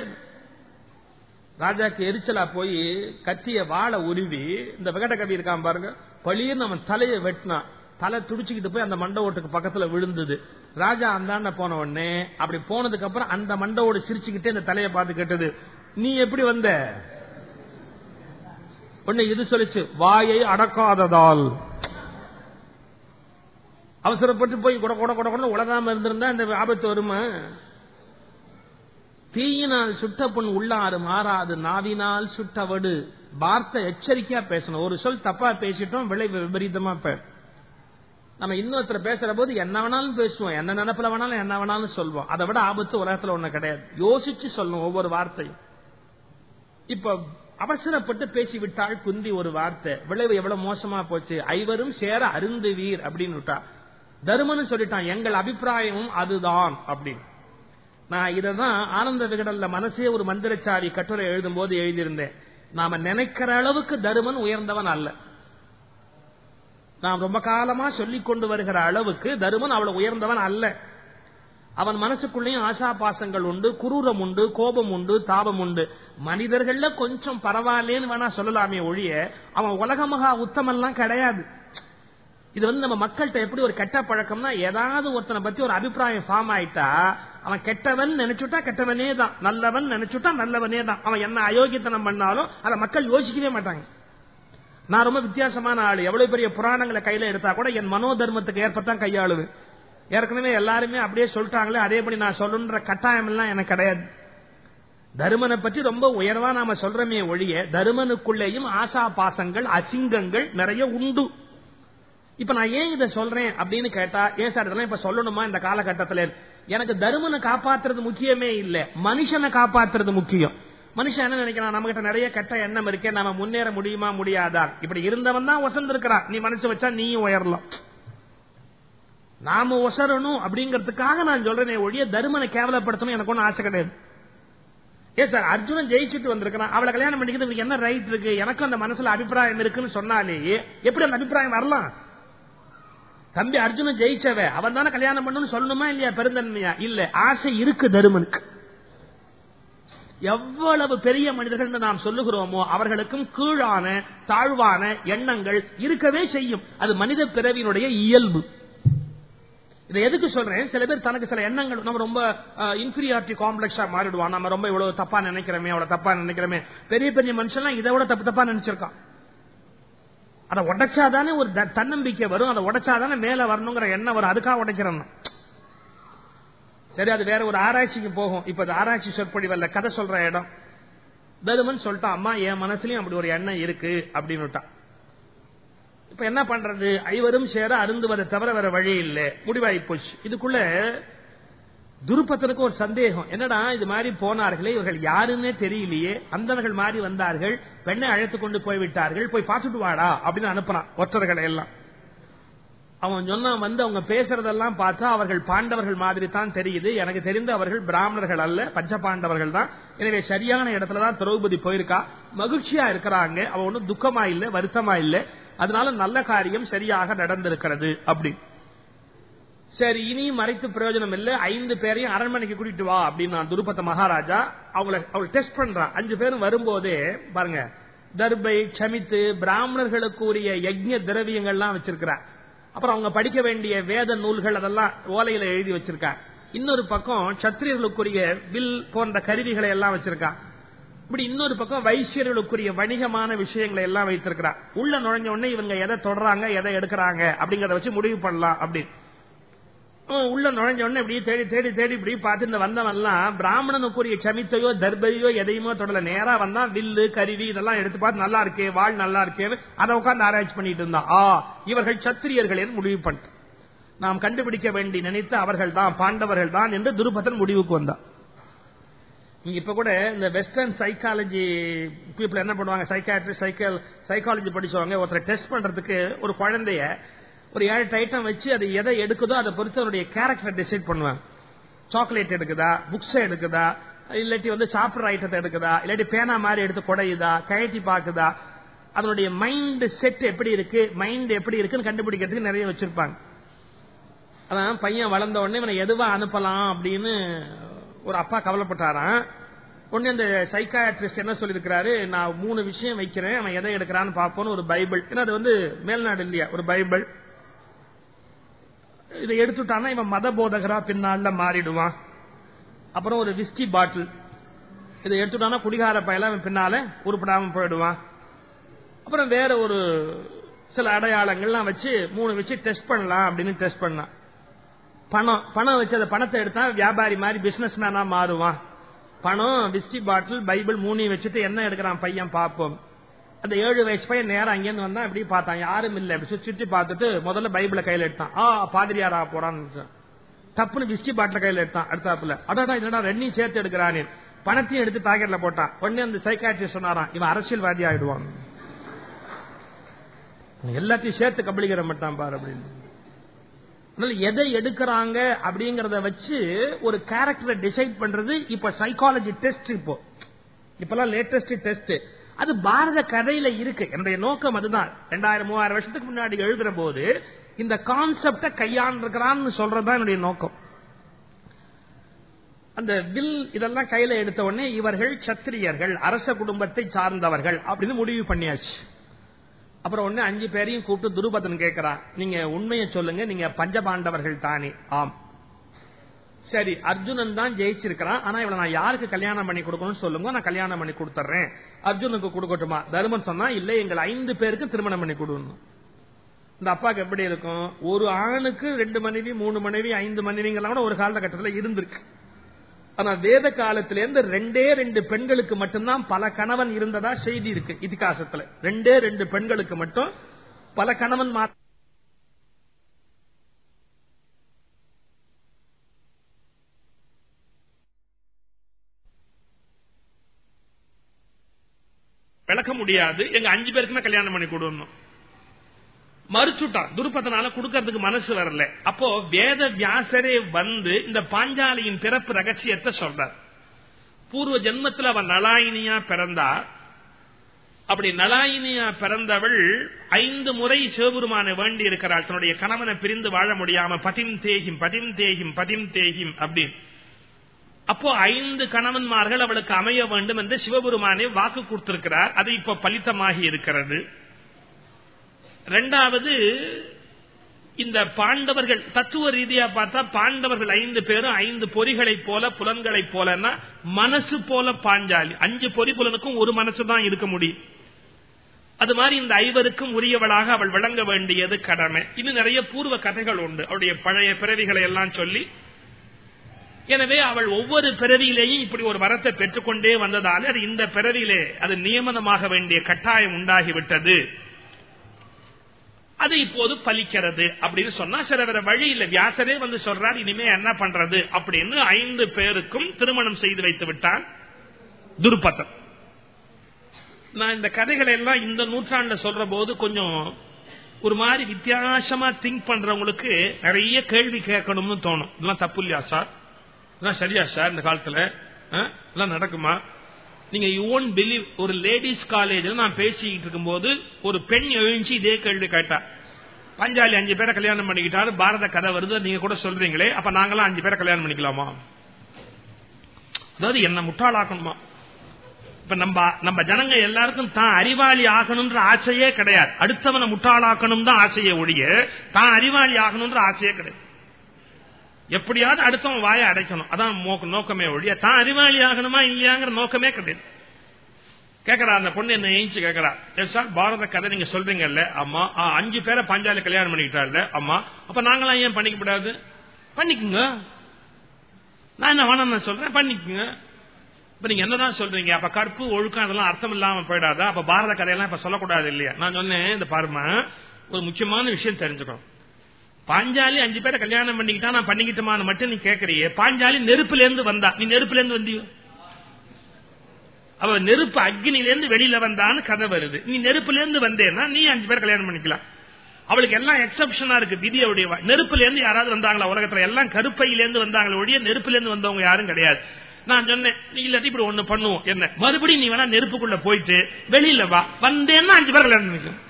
ராஜாக்கு எரிச்சலா போய் கத்திய வாழை உருவி இந்த விகட கவி இருக்கான் பாருங்க பழியன்னு அவன் தலையை வெட்டினான் தலை துடிச்சுக்கிட்டு போய் அந்த மண்டவோட்டுக்கு பக்கத்துல விழுந்தது. ராஜா அந்தாண்ட போன உடனே அப்படி போனதுக்கு அப்புறம் அந்த மண்டவோடு சிரிச்சுக்கிட்டே இந்த தலையை பார்த்து கேட்டது நீ எப்படி வந்த? உடனே இது சொல்லிச்சு வாயை அடக்காததால். அவசரப்பட்டு போய் கொட கொட கொட கொட உலகாம இருந்திருந்தா இந்த ஆபத்து வருமா? தீயினால் சுட்ட புண் உள்ளாறு மாறாது நாவினால் சுட்டவடு. வார்த்தை எச்சரிக்கையா பேசணும். ஒரு சொல் தப்பா பேசிட்டோம் விளைவு விபரீதமா நம்ம இன்னொருத்தர் பேசுற போது என்ன வேணாலும் பேசுவோம். என்ன நினைப்புல வேணாலும் என்ன வேணாலும் சொல்வோம். அதை விட ஆபத்து உலகத்துல ஒண்ணு கிடையாது. யோசிச்சு சொல்லணும் ஒவ்வொரு வார்த்தையும். இப்ப அவசரப்பட்டு பேசிவிட்டாள் குந்தி ஒரு வார்த்தை. விளைவு எவ்வளவு மோசமா போச்சு. ஐவரும் சேர அருந்துவீர் அப்படின்னு விட்டா. தருமன் சொல்லிட்டான் எங்கள் அபிப்பிராயமும் அதுதான் அப்படின்னு. நான் இததான் ஆனந்த விகடல்ல மனசே ஒரு மந்திரச்சாரி கட்டுரை எழுதும் போது எழுதியிருந்தேன். நாம நினைக்கிற அளவுக்கு தருமன் உயர்ந்தவன் அல்ல. நாம் ரொம்ப காலமா சொல்லிக் கொண்டு வருகிற அளவுக்கு தருமன் அவ்வளவு உயர்ந்தவன் அல்ல. அவன் மனசுக்குள்ளேயும் ஆசா பாசங்கள் உண்டு குரூரம் உண்டு கோபம் உண்டு தாபம் உண்டு. மனிதர்கள்ல கொஞ்சம் பரவாயில்லேன்னு வேணா சொல்லலாமே ஒழிய அவன் உலகமகா உத்தமெல்லாம் கிடையாது. இது வந்து நம்ம மக்கள்கிட்ட எப்படி ஒரு கெட்ட பழக்கம்னா ஏதாவது ஒருத்தனை பத்தி ஒரு அபிப்பிராயம் ஃபார்ம் ஆயிட்டா அவன் கெட்டவன் நினைச்சுட்டா கெட்டவனே தான். நல்லவன் நினைச்சுட்டா நல்லவனே தான். அவன் என்ன அயோக்கியத்தனம் பண்ணாலும் அதை மக்கள் யோசிக்கவே மாட்டாங்க. நான் ரொம்ப வித்தியாசமான ஆள். எவ்வளவு பெரிய புராணங்களை கையில எடுத்தா கூட என் மனோதர்மத்துக்கு ஏற்பத்தான் கையாளுவேன். ஏற்கனவே எல்லாருமே அப்படியே சொல்லிட்டாங்களே அதேபடி நான் சொல்லுன்ற கட்டாயம் எல்லாம் எனக்கு கிடையாது. தருமனை பற்றி ரொம்ப உயர்வா நாம சொல்றமே ஒழிய தருமனுக்குள்ளேயும் ஆசா பாசங்கள் அசிங்கங்கள் நிறைய உண்டு. இப்ப நான் ஏன் இதை சொல்றேன் அப்படின்னு கேட்டா ஏன் சார் இதெல்லாம் இப்ப சொல்லணுமா இந்த காலகட்டத்தில்? எனக்கு தருமனை காப்பாத்துறது முக்கியமே இல்ல. மனுஷனை காப்பாத்துறது முக்கியம். மனுஷன் என்ன நினைக்கிறான்? நம்ம கிட்ட நிறைய கெட்ட எண்ணம் இருக்கே நாம முன்னேற முடியுமா முடியாதா? இப்படி இருந்தவன் தான் வசந்திருக்கிறான். நீ மனசு வச்சா நீயும் உயரலாம். நாம ஒசரணும் அப்படிங்கறதுக்காக நான் சொல்றேன் ஒழிய தருமனை கேவலப்படுத்தணும் எனக்கு ஒன்னும் ஆசை கிடையாது. ஏ சார் அர்ஜுனன் ஜெயிச்சுட்டு வந்திருக்கிறான். அவளை கல்யாணம் பண்ணிக்கிறது என்ன ரைட் இருக்கு? எனக்கும் அந்த மனசுல அபிப்பிராயம் இருக்குன்னு சொன்னாலேயே எப்படி அந்த அபிப்பிராயம் வரலாம்? தம்பி அர்ஜுனன் ஜெயிச்சவ அவன் தானே கல்யாணம் பண்ணணும்னு சொல்லணுமா இல்லையா பெருந்தன்மையா? இல்ல ஆசை இருக்கு தருமனுக்கு. எவ்வளவு பெரிய மனிதர்கள் நாம் சொல்லுகிறோமோ அவர்களுக்கும் கீழான தாழ்வான எண்ணங்கள் இருக்கவே செய்யும். அது மனித பிறவியினுடைய இயல்பு. இதை எதுக்கு சொல்றேன்? சில பேர் தனக்கு சில எண்ணங்கள் நம்ம ரொம்ப இன்ஃபீரியாரிட்டி காம்ப்ளெக்ஸா மாறிடுவான். நம்ம ரொம்ப இவ்வளவு தப்பா நினைக்கிறோமே அவ்வளவு தப்பா நினைக்கிறோமே. பெரிய பெரிய மனுஷன் இதை விட தப்பு தப்பா நினைச்சிருக்கான். அதை உடைச்சாதானே ஒரு தன்னம்பிக்கை வரும். அதை உடைச்சாதானே மேல வரணுங்கிற எண்ணம் வரும். அதுக்காக உடைக்கிறோம். சரி அது வேற ஒரு ஆராய்ச்சிக்கு போகும். இப்ப அது ஆராய்ச்சி சொற்பொழிவல்ல கதை சொல்ற இடம். தருமன் சொல்லிட்டான் அம்மா என் மனசுலயும் அப்படி ஒரு எண்ணம் இருக்கு. அப்படின்னு இப்ப என்ன பண்றது? ஐவரும் சேர அருந்துவதை தவிர வேற வழி இல்லை. முடிவாகி போச்சு. இதுக்குள்ள துருப்பத்தனுக்கு ஒரு சந்தேகம். என்னடா இது மாதிரி போனார்களே? இவர்கள் யாருன்னே தெரியலையே. அந்தவர்கள் மாறி வந்தார்கள். பெண்ணை அழைத்து கொண்டு போய்விட்டார்கள். போய் பார்த்துட்டு வாடா அப்படின்னு அனுப்புறான் ஒற்றர்களை எல்லாம் அவன் சொன்னா வந்து அவங்க பேசுறதெல்லாம் பார்த்தா அவர்கள் பாண்டவர்கள் மாதிரி தான் தெரியுது. எனக்கு தெரிந்து அவர்கள் பிராமணர்கள் அல்ல பஞ்ச பாண்டவர்கள் தான். எனவே சரியான இடத்துலதான் திரௌபதி போயிருக்கா. மகிழ்ச்சியா இருக்கிறாங்க. அவ ஒன்றும் துக்கமா இல்ல வருத்தமா இல்ல. அதனால நல்ல காரியம் சரியாக நடந்திருக்கிறது அப்படி. சரி இனியும் மறைத்து பிரயோஜனம் இல்ல. ஐந்து பேரையும் அரண்மனைக்கு கூட்டிட்டு வா அப்படின்னு துருபத்த மகாராஜா. அவங்களை அவள் டெஸ்ட் பண்றான். அஞ்சு பேரும் வரும்போதே பாருங்க தர்பை சமித்து பிராமணர்களுக்கு உரிய யஜ்ய திரவியங்கள்லாம் வச்சிருக்கிறான் அப்புறம் அவங்க படிக்க வேண்டிய வேத நூல்கள் அதெல்லாம் ஓலையில எழுதி வச்சிருக்கா. இன்னொரு பக்கம் சத்திரியர்களுக்குரிய வில் போன்ற கருவிகளை எல்லாம் வச்சிருக்கா. இப்படி இன்னொரு பக்கம் வைசியர்களுக்குரிய வணிகமான விஷயங்களை எல்லாம் வைத்திருக்கிறா. உள்ள நுழைஞ்ச உடனே இவங்க எதை தொடறாங்க எதை எடுக்கிறாங்க அப்படிங்கறத வச்சு முடிவு பண்ணலாம் அப்படின்னு. உள்ள நுழைஞ்ச உடனே இப்படி தேடி தேடி தேடி இப்படி பார்த்து இந்த வந்தவன்லாம் பிராமணனுக்குரிய சமித்தையோ தர்பரியோ எதையுமோ தொடல. நேரா வந்தா வில்லு கருவி இதெல்லாம் எடுத்து பார்த்து நல்லா இருக்கே வாழ் நல்லா இருக்கேன்னு அதை உட்காந்து ஆராய்ச்சி பண்ணிட்டு இருந்தான். ஆ இவர்கள் சத்திரியர்கள் என்று முடிவு பண்ணிட்டு நாம் கண்டுபிடிக்க வேண்டி நினைத்து அவர்கள் தான் பாண்டவர்கள் தான் என்று துருபதன் முடிவுக்கு வந்தான். நீங்க இப்ப கூட இந்த வெஸ்டர்ன் சைக்காலஜி பீப்புள் என்ன பண்ணுவாங்க? சைக்காட்ரி சைக்கல் சைக்காலஜி படிச்சவங்க ஒருத்தரை டெஸ்ட் பண்றதுக்கு ஒரு குழந்தைய ஒரு ஏழு ஐட்டம் வச்சு அது எதை எடுக்குதோ அதை பொறுத்து அவருடைய கேரக்டர் டிசைட் பண்ணுவாங்க. சாக்லேட் எடுக்குதா? புக்ஸ் எடுக்குதா? இல்லாட்டி வந்து சாப்பிட்ற ஐட்டத்தை எடுக்குதா? இல்லாட்டி பேனா மாதிரி எடுத்து குடையுதா? கயட்டி பாக்குதா அதனுடைய மைண்ட் செட் எப்படி இருக்கு? மைண்ட் எப்படி இருக்குன்னு கண்டுபிடிக்கிறதுக்கு நிறைய வச்சிருப்பாங்க. அதான் பையன் வளர்ந்த உடனே இவனை எதுவா அனுப்பலாம் அப்படின்னு ஒரு அப்பா கவலைப்பட்டாராம். உடனே அந்த சைக்காட்ரிஸ்ட் என்ன சொல்லியிருக்கிறாரு? நான் மூணு விஷயம் வைக்கிறேன். அவன் எதை எடுக்கிறான்னு பார்ப்போன்னு ஒரு பைபிள். ஏன்னா அது வந்து மேல்நாடு இல்லையா? ஒரு பைபிள். இதை எடுத்துட்டான்னா இவன் மத போதகரா பின்னால மாறிடுவான். அப்புறம் ஒரு விஸ்கி பாட்டில் இதை எடுத்துட்டானா குடிகார பயல அவன் பின்னால உருப்படாம போயிடுவான். அப்புறம் வேற ஒரு சில அடையாளங்கள்லாம் வச்சு மூணு வச்சு டெஸ்ட் பண்ணலாம் அப்படின்னு டெஸ்ட் பண்ணான். பணம் பணம் வச்சு அந்த பணத்தை எடுத்தா வியாபாரி மாதிரி பிசினஸ் மேனா மாறுவான். பணம் விஸ்கி பாட்டில் பைபிள் மூணையும் வச்சுட்டு என்ன எடுக்கிறான் பையன் பார்ப்போம் அந்த ஏழு வயசு பையன் நேரம் அங்கேருந்து வந்தா இப்படி பார்த்தான். யாரும் இல்ல. அப்படி சுற்றி பார்த்துட்டு முதல்ல பைபிளை கையில எடுத்தான். ஆ பாதிரியாரா போறான்னு தப்புன்னு விஸ்டி பாட்டில கையில எடுத்தான் அடுத்தாப்புல. அடாடா என்னடா ரெண்டையும் சேர்த்து எடுக்கிறானே. பணத்தையும் எடுத்து பாக்கெட்ல போட்டான். உடனே அந்த சைக்காட்ரி சொன்னாராம் இவன் அரசியல்வாதி ஆயிடுவான். எல்லாத்தையும் சேர்த்து கபலிக்கிற மாட்டான் பாரு அப்படின்னு. எதை எடுக்கிறாங்க அப்படிங்கறத வச்சு ஒரு கேரக்டரை டிசைட் பண்றது இப்ப சைக்காலஜி டெஸ்ட் இப்போ. இப்பெல்லாம் லேட்டஸ்ட் டெஸ்ட் அது பாரத கதையில இருக்கு. என்னுடைய நோக்கம் அதுதான். ரெண்டாயிரம் மூவாயிரம் வருஷத்துக்கு முன்னாடி எழுதுற போது இந்த கான்செப்ட கையாண்டிருக்கிறான்னு சொல்றதுதான் என்னுடைய நோக்கம். அந்த வில் இதெல்லாம் கையில எடுத்த உடனே இவர்கள் சத்திரியர்கள் அரச குடும்பத்தை சார்ந்தவர்கள் அப்படின்னு முடிவு பண்ணியாச்சு. அப்புறம் ஒன்னு அஞ்சு பேரையும் கூப்பிட்டு துருபதன் கேட்கிறான் நீங்க உண்மையை சொல்லுங்க நீங்க பஞ்சபாண்டவர்கள் தானே. ஆம். சரி அர்ஜுனன் தான் ஜெயிச்சிருக்கிறான். ஆனா இவளை நான் யாருக்கு கல்யாணம் பண்ணி கொடுக்கணும்னு சொல்லுங்க நான் கல்யாணம் பண்ணி கொடுத்துறேன் அர்ஜுனுக்கு கொடுக்கட்டுமா? தருமன் சொன்னா இல்ல எங்கள் ஐந்து பேருக்கு திருமணம் பண்ணி கொடுக்கணும் இந்த அப்பாவுக்கு எப்படி இருக்கும்? ஒரு ஆணுக்கு ரெண்டு மனைவி மூணு மனைவி ஐந்து மனைவிங்கெல்லாம் கூட ஒரு காலகட்டத்தில் இருந்திருக்கு. ஆனா வேத காலத்திலேருந்து ரெண்டே ரெண்டு பெண்களுக்கு மட்டும்தான் பல கணவன் இருந்ததா செய்தி இருக்கு இதிகாசத்துல. ரெண்டே ரெண்டு பெண்களுக்கு மட்டும் பல கணவன் விளக்க முடியாது. எங்க அஞ்சு பேருக்குமே கல்யாணம் பண்ணி கொடுக்கணும். மறுச்சுட்டான் துருப்பதனால கொடுக்கறதுக்கு மனசு வரல. அப்போ வேத வியாசரே வந்து இந்த பாஞ்சாலியின் பிறப்பு ரகசியத்தை சொல்றார். பூர்வ ஜென்மத்தில் அவன் நலாயினியா பிறந்தா. அப்படி நலாயினியா பிறந்தவள் ஐந்து முறை சிவபெருமான வேண்டி இருக்கிறாள். தன்னுடைய கணவனை பிரிந்து வாழ முடியாம பதிம் தேகிம் பதிம் தேகிம் பதிம் தேகிம் அப்படின்னு. அப்போ ஐந்து கணவன்மார்கள் அவளுக்கு அமைய வேண்டும் என்று சிவபெருமானே வாக்கு கொடுத்திருக்கிறார். அது இப்ப பலித்தமாகி இருக்கிறது. ரெண்டாவது இந்த பாண்டவர்கள் தத்துவ ரீதியா பார்த்தா பாண்டவர்கள் ஐந்து பேரும் ஐந்து பொறிகளை போல புலன்களை போலன்னா மனசு போல பாஞ்சாலி. அஞ்சு பொறி புலனுக்கும் ஒரு மனசு தான் இருக்க முடியும். அது மாதிரி இந்த ஐவருக்கும் உரியவளாக அவள் விளங்க வேண்டியது கடமை. இன்னும் நிறைய பூர்வ கதைகள் உண்டு. அவளுடைய பழைய பிறவிகளை எல்லாம் சொல்லி எனவே அவள் ஒவ்வொரு பிறவியிலேயும் இப்படி ஒரு வரத்தை பெற்றுக்கொண்டே வந்ததால் அது இந்த பிறவியிலே அது நியமனமாக வேண்டிய கட்டாயம் உண்டாகிவிட்டது. அது இப்போது பலிக்கிறது அப்படின்னு சொன்னா சில வேற வழி இல்ல. வியாசரே வந்து சொல்றார் இனிமே என்ன பண்றது அப்படின்னு ஐந்து பேருக்கும் திருமணம் செய்து வைத்து விட்டான் துருப்பத்தன் நான் இந்த கதைகளை எல்லாம் இந்த நூற்றாண்டுல சொல்ற போது கொஞ்சம் ஒரு மாதிரி வித்தியாசமா திங்க் பண்றவங்களுக்கு நிறைய கேள்வி கேட்கணும்னு தோணும். இதெல்லாம் தப்பு இல்லையா சார்? இதெல்லாம் சரியா சார் இந்த காலத்துல? இதெல்லாம் நடக்குமா? நீங்க யூ ஓன் பிலீவ் ஒரு லேடிஸ் காலேஜ்ல நான் பேசிக்கிட்டு இருக்கும்போது ஒரு பெண் எழுஞ்சி இதே கேள்வி கேட்டா. பஞ்சாலி அஞ்சு பேரை கல்யாணம் பண்ணிக்கிட்டாரு பாரத கதை வருது நீங்க கூட சொல்றீங்களே அப்ப நாங்களாம் அஞ்சு பேரை கல்யாணம் பண்ணிக்கலாமா? அதாவது என்ன முட்டாளாக்கணுமா? இப்ப நம்ம நம்ம ஜனங்க எல்லாருக்கும் தான் அறிவாளி ஆகணும்ன்ற ஆசையே கிடையாது. அடுத்தவனை முட்டாளாக்கணும் தான் ஆசையை ஒழிய தான் அறிவாளி ஆகணும்ன்ற ஆசையே கிடையாது. எப்படியாவது அடுத்தவன் வாயை அடைக்கணும். அதான் நோக்கமே ஒழிய தான் அறிவாளி ஆகணுமா இல்லையாங்கிற நோக்கமே கிடையாது. கேக்குறா அந்த பொண்ணு என்ன ஏஞ்சி கேக்குறா. சார் பாரத கதை நீங்க சொல்றீங்கல்ல. அம்மா அஞ்சு பேரை பஞ்சாலி கல்யாணம் பண்ணிக்கிட்டாருல அம்மா அப்ப நாங்களாம் ஏன் பண்ணிக்க கூடாது? பண்ணிக்குங்க. நான் என்ன வேணாம் சொல்றேன் பண்ணிக்குங்க. இப்ப நீங்க என்னதான் சொல்றீங்க? அப்ப கற்பு ஒழுக்கம் அதெல்லாம் அர்த்தம் இல்லாம போயிடாதா? அப்ப பாரத கதையெல்லாம் இப்ப சொல்லக்கூடாது இல்லையா? நான் சொன்னேன் இந்த பாருமா ஒரு முக்கியமான விஷயம் தெரிஞ்சுக்கணும். பாஞ்சாலி அஞ்சு பேரை கல்யாணம் பண்ணிக்கிட்டா நான் பண்ணிக்கிட்டோமான்னு மட்டும் நீ கேட்கறியே பாஞ்சாலி நெருப்புல இருந்து வந்தா. நீ நெருப்புல இருந்து வந்தியோ? அவ நெருப்பு அக்னிலேருந்து வெளியில வந்தான்னு கதை வருது. நீ நெருப்புல இருந்து வந்தேன்னா நீ அஞ்சு பேர் கல்யாணம் பண்ணிக்கலாம். அவளுக்கு எல்லாம் எக்ஸப்ஷனா இருக்கு விதியோடைய நெருப்புல இருந்து யாராவது வந்தாங்களா உலகத்துல? எல்லாம் கருப்பையிலேருந்து வந்தாங்களா வந்தாங்களே ஒழிய நெருப்புல இருந்து வந்தவங்க யாரும் கிடையாது. நான் சொன்னேன் நீ இல்லாட்டி இப்படி ஒண்ணு பண்ணுவோம். என்ன? மறுபடியும் நீ வேணா நெருப்புக்குள்ள போயிட்டு வெளியில வா. வந்தேன்னா அஞ்சு பேர் கல்யாணம் பண்ணிக்கலாம்.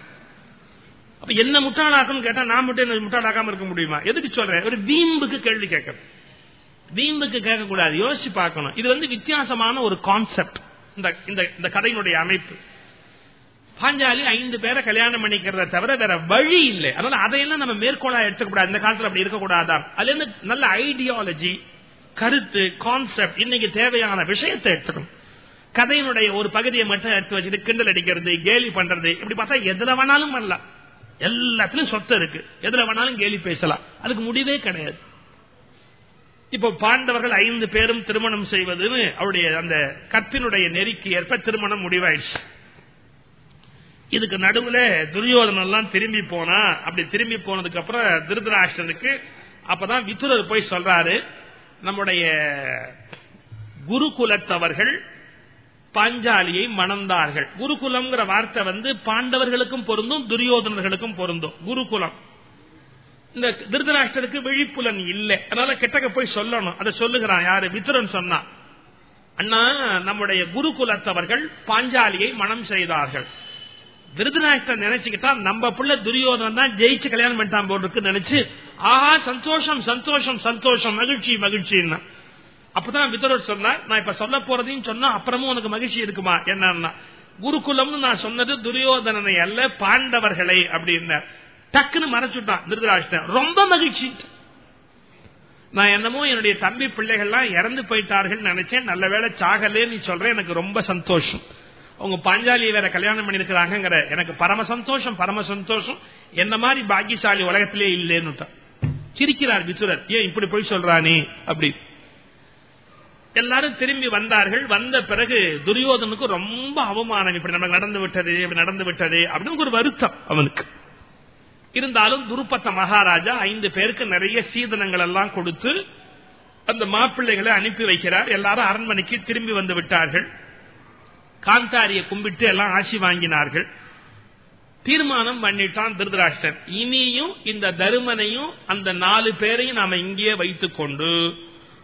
அப்ப என்ன முட்டாளாக்கணும் கேட்டா நான் மட்டும் என்ன முட்டாளாக்காம இருக்க முடியுமா? எதுக்கு சொல்றேன் ஒரு வீம்புக்கு கேள்வி கேட்கணும். வீம்புக்கு கேட்க கூடாது யோசிச்சு பார்க்கணும். இது வந்து வித்தியாசமான ஒரு கான்செப்ட் இந்த இந்த கதையினுடைய அமைப்பு. பாஞ்சாலி ஐந்து பேரை கல்யாணம் பண்ணிக்கிறத தவிர வேற வழி இல்லை. அதனால அதையெல்லாம் நம்ம மேற்கோளா எடுத்துக்கூடாது இந்த காலத்துல அப்படி இருக்கக்கூடாதான் அதுல இருந்து நல்ல ஐடியாலஜி கருத்து கான்செப்ட் இன்னைக்கு தேவையான விஷயத்தை எடுத்துக்கணும். கதையினுடைய ஒரு பகுதியை மட்டும் எடுத்து வச்சுட்டு கிண்டல் அடிக்கிறது கேலி பண்றது இப்படி பார்த்தா எதுல வேணாலும் பண்ணலாம். எல்லாத்திலும் சொத்து இருக்கு. எதுல வேணாலும் கேலி பேசலாம். அதுக்கு முடிவே கிடையாது. இப்போ பாண்டவர்கள் ஐந்து பேரும் திருமணம் செய்வதுன்னு அவருடைய அந்த கற்பினுடைய நெறிக்கு ஏற்ப திருமணம் முடிவாயிடுச்சு. இதுக்கு நடுவுல துரியோதனம் எல்லாம் திரும்பி போனா அப்படி திரும்பி போனதுக்கு அப்புறம் திருதராஷ்டனுக்கு அப்பதான் வித்துரர் போய் சொல்றாரு நம்முடைய குருகுலத்தவர்கள் பாஞ்சாலியை மணந்தார்கள். குருகுலம்ங்கிற வார்த்தை வந்து பாண்டவர்களுக்கும் பொருந்தும் துரியோதனர்களுக்கும் பொருந்தும். குருகுலம். இந்த திருதராஷ்டருக்கு விழிப்புலன் இல்லை. அதனால கிட்டக்க போய் சொல்லணும். அதை சொல்லுகிறான் யாரு? வித்ரன் சொன்னான் அண்ணா நம்முடைய குருகுலத்தவர்கள் பாஞ்சாலியை மனம் செய்தார்கள். விருதுநாயக்கர் நினைச்சுக்கிட்டா நம்ம பிள்ளை துரியோதனம் தான் ஜெயிச்சு கல்யாணம் பண்ணிட்டான் போல் நினைச்சு ஆஹா சந்தோஷம் சந்தோஷம் சந்தோஷம் மகிழ்ச்சி மகிழ்ச்சின்னா. அப்பதான் விதரர் சொன்னார் நான் இப்ப சொல்ல போறதையும் சொன்னா அப்புறமும் உனக்கு மகிழ்ச்சி இருக்குமா? என்னன்னா குருகுலம்னு நான் சொன்னது துரியோதனனை அல்ல பாண்டவர்களை அப்படின்னு. டக்குன்னு மறைச்சுட்டான் திருதராஷ்டன் ரொம்ப மகிழ்ச்சி. நான் என்னமோ என்னுடைய தம்பி பிள்ளைகள்லாம் இறந்து போயிட்டார்கள் நினைச்சேன். நல்ல வேலை சாகலே நீ சொல்றேன் எனக்கு ரொம்ப சந்தோஷம். உங்க பாஞ்சாலியை வேற கல்யாணம் பண்ணிருக்கிறாங்கிற எனக்கு பரம சந்தோஷம் பரம சந்தோஷம். என்ன மாதிரி பாக்கியசாலி உலகத்திலே இல்லேன்னு சிரிக்கிறார் விசுரர் ஏன் இப்படி போய் சொல்றானே அப்படின்னு எல்லாரும் திரும்பி வந்தார்கள். வந்த பிறகு துரியோதனுக்கு ரொம்ப அவமானம். இப்படி நமக்கு நடந்து விட்டது இப்படி நடந்து விட்டது அப்படின்னு ஒரு வருத்தம் அவனுக்கு. இருந்தாலும் துருப்பத்த மகாராஜா ஐந்து பேருக்கு நிறைய சீதனங்கள் எல்லாம் கொடுத்து அந்த மாப்பிள்ளைகளை அனுப்பி வைக்கிறார். எல்லாரும் அரண்மனைக்கு திரும்பி வந்து விட்டார்கள். காந்தாரியை கும்பிட்டு எல்லாம் ஆசி வாங்கினார்கள். தீர்மானம் பண்ணிட்டான் திருதராஷ்டன் இனியும் இந்த தருமனையும் அந்த நாலு பேரையும் நாம இங்கேயே வைத்துக் கொண்டு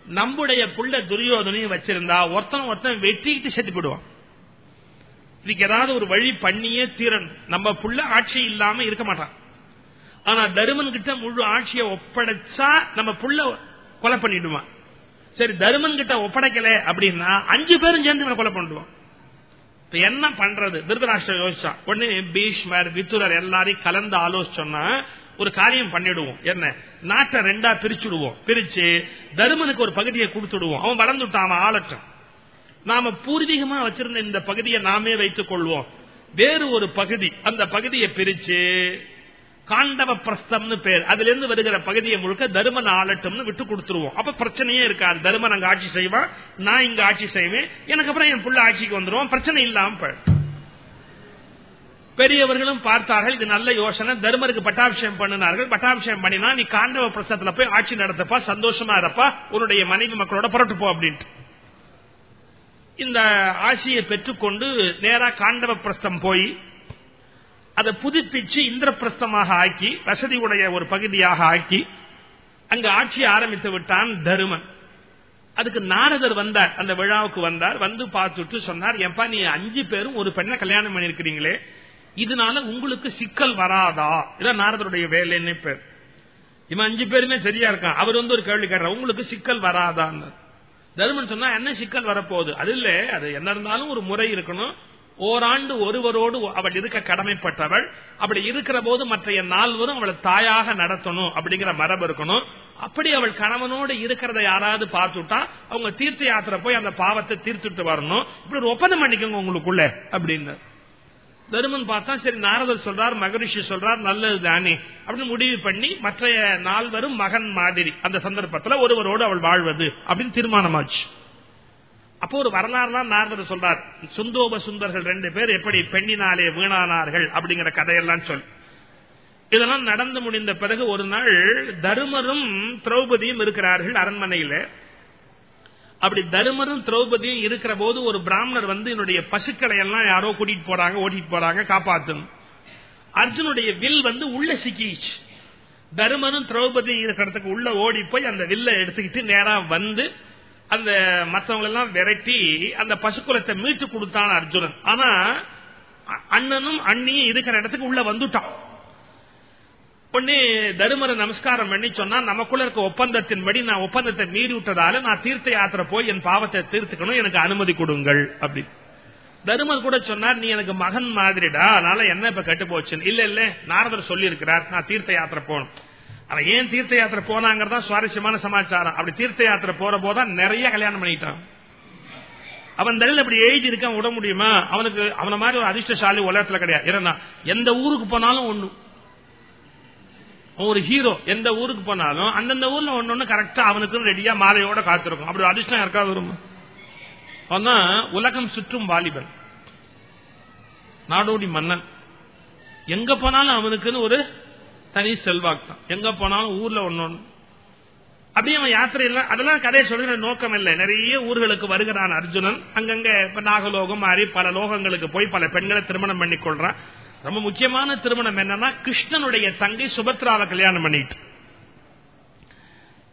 நம்முடைய புள்ள துரியோதனையும் வச்சிருந்தா ஒருத்தன் ஒருத்தன் வெட்டிக்கிட்டு செத்து போடுவான் இதுக்கு ஏதாவது ஒரு வழி பண்ணியே தீரன் நம்ம புள்ள ஆட்சி இல்லாம இருக்க மாட்டான். ஆனா தருமன் கிட்ட முழு ஆட்சியை ஒப்படைச்சா நம்ம புள்ள கொலை பண்ணிடுவான். சரி தருமன் கிட்ட ஒப்படைக்கல அப்படின்னா அஞ்சு பேரும் சேர்ந்து கொலை பண்ணிடுவான். என்ன பண்றது? திருதராஷ்டிரம் யோசிச்சா உடனே பீஷ்மர் வித்துரர் எல்லாரையும் கலந்து ஆலோசிச்சோன்னா ஒரு காரியம் பண்ணிடுவோம். என்ன? நாட்டை ரெண்டா பிரிச்சுடுவோம். பிரிச்சு தருமனுக்கு ஒரு பகுதியை கொடுத்துடுவோம். அவன் வளர்ந்துட்டான் அவன் ஆளட்டும். நாம பூர்வீகமா வச்சிருந்த இந்த பகுதியை நாமே வைத்துக் கொள்வோம். வேறு ஒரு பகுதி அந்த பகுதியை பிரிச்சு காண்டவ பிரஸ்தம்னு பேர். அதுல இருந்து வருகிற பகுதியை முழுக்க தருமன் ஆளட்டும்னு விட்டு கொடுத்துருவோம். அப்ப பிரச்சனையே இருக்காது. தருமன் அங்க ஆட்சி செய்வான் நான் இங்க ஆட்சி செய்வேன் எனக்கு அப்புறம் என் புள்ள ஆட்சிக்கு வந்துருவோம் பிரச்சனை இல்லாம பெரியவர்களும் பார்த்தார்கள் இது நல்ல யோசனை. தர்மருக்கு பட்டாபிஷேகம் பண்ணினார்கள். பட்டாபிஷேகம் பண்ணினா நீ காண்டவ பிரசத்துல போய் ஆட்சி நடத்தப்பா சந்தோஷமா இருப்பா உன்னுடைய மனைவி மக்களோட புரட்டு போ அப்படின்ட்டு. இந்த ஆட்சியை பெற்றுக்கொண்டு நேரா காண்டவ பிரஸ்தம் போய் அதை புதுப்பிச்சு இந்திரபிரஸ்தமாக ஆக்கி வசதி உடைய ஒரு பகுதியாக ஆக்கி அங்கு ஆட்சி ஆரம்பித்து விட்டான் தருமன். அதுக்கு நாரதர் வந்தார் அந்த விழாவுக்கு வந்தார். வந்து பார்த்துட்டு சொன்னார் எப்பா நீ அஞ்சு பேரும் ஒரு பெண்ணை கல்யாணம் பண்ணிருக்கிறீங்களே இதனால உங்களுக்கு சிக்கல் வராதா? இதான் நாரதருடைய வேலைன்னு பேர். இவன் அஞ்சு பேருமே சரியா இருக்கான். அவர் வந்து ஒரு கேள்வி கேட்ற உங்களுக்கு சிக்கல் வராதான்னு? தருமன் சொன்னா என்ன சிக்கல் வரப்போகுது? அது இல்ல அது என்ன இருந்தாலும் ஒரு முறை இருக்கணும். ஓராண்டு ஒருவரோடு அவள் இருக்க கடமைப்பட்டவள். அப்படி இருக்கிற போது மற்ற நால்வரும் அவளை தாயாக நடத்தணும் அப்படிங்கிற மரபு இருக்கணும். அப்படி அவள் கணவனோடு இருக்கிறத யாராவது பார்த்துட்டா அவங்க தீர்த்த யாத்திரை போய் அந்த பாவத்தை தீர்த்துட்டு வரணும். இப்படி ஒரு ஒப்பந்தம் பண்ணிக்கோங்க உங்களுக்குள்ள அப்படின்னு. தருமன் பார்த்தா சரி நாரதர் சொல்றார் மகரிஷி சொல்றார் நல்லது தானே. அப்படின்னு முடிவு பண்ணி மற்ற நால்வரும் மகன் மாதிரி அந்த சந்தர்ப்பத்தில் ஒருவரோடு அவள் வாழ்வது அப்படின்னு தீர்மானமாச்சு. அப்போ ஒரு வரலாறுனா நாரதர் சொல்றார் சுந்தோப சுந்தர்கள் ரெண்டு பேர் எப்படி பெண்ணினாலே வீணானார்கள் அப்படிங்கிற கதையெல்லாம் சொல். இதெல்லாம் நடந்து முடிந்த பிறகு ஒரு நாள் தருமரும் திரௌபதியும் இருக்கிறார்கள் அரண்மனையில. அப்படி தருமரும் திரௌபதியும் இருக்கிற போது ஒரு பிராமணர் வந்து என்னுடைய பசுக்களை எல்லாம் யாரோ கூட்டிட்டு போறாங்க ஓட்டிட்டு போறாங்க காப்பாத்தணும் அர்ஜுனுடைய வில் வந்து உள்ள சிக்கிச்சு. தருமரும் திரௌபதியும் இருக்கிறதுக்கு உள்ள ஓடி போய் அந்த வில்ல எடுத்துக்கிட்டு நேரா வந்து அந்த மற்றவங்க எல்லாம் விரட்டி அந்த பசுக்குலத்தை மீட்டு கொடுத்தான் அர்ஜுனன். ஆனா அண்ணனும் அண்ணியும் இருக்கிற இடத்துக்கு உள்ள வந்துட்டான். உடனே தருமரை நமஸ்காரம் பண்ணி சொன்னா நமக்குள்ள இருக்க ஒப்பந்தத்தின்படி நான் ஒப்பந்தத்தை மீறி விட்டதால நான் தீர்த்த யாத்திரை போய் என் பாவத்தை தீர்த்துக்கணும் எனக்கு அனுமதி கொடுங்கள் அப்படி தருமர் கூட சொன்னார் நீ எனக்கு மகன் மாதிரிடா அதனால என்ன இப்ப கெட்டு போச்சு இல்ல இல்ல நாரதர் சொல்லி இருக்கிறார் நான் தீர்த்த யாத்திரை போகணும். அவன் ஏன் தீர்த்த யாத்திரை போனாங்கிறதா சுவாரஸ்யமான சமாச்சாரம். அப்படி தீர்த்த யாத்திரை போற போதான் நிறைய கல்யாணம் பண்ணிட்டான். அவன் தலையில் அப்படி எழுதி இருக்கான் விட முடியுமா? அவனுக்கு அவன மாதிரி ஒரு அதிர்ஷ்டசாலி உலகத்துல கிடையாது. ஏன்னா எந்த ஊருக்கு போனாலும் ஒண்ணும் ஒரு ஹீரோ எந்த ஊருக்கு போனாலும் அந்தந்த ஊர்ல ஒன்னொன்னு கரெக்டா அவனுக்கு ரெடியா மாலையோட காத்திருக்கும். அப்படி அதிர்ஷ்டம் யாருக்காவது வரும்? அவன் உலகம் சுற்றும் வாலிபன். நாடோடி மன்னன். எங்க போனாலும் அவனுக்குன்னு ஒரு தனி செல்வாக்கு தான் எங்க போனாலும் ஊர்ல ஒன்னொன்னு அப்படியே அவன் யாத்திரை இல்ல அதெல்லாம் கதையை சொல்ற நோக்கம் இல்லை. நிறைய ஊர்களுக்கு வருகிறான் அர்ஜுனன். அங்கங்க இப்ப நாகலோகம் மாதிரி பல லோகங்களுக்கு போய் பல பெண்களை திருமணம் பண்ணி கொள்றான் ரொம்ப முக்கியமான திருமணம் என்னன்னா கிருஷ்ணனுடைய தங்கை சுபத்ராவை கல்யாணம் பண்ணிட்டு.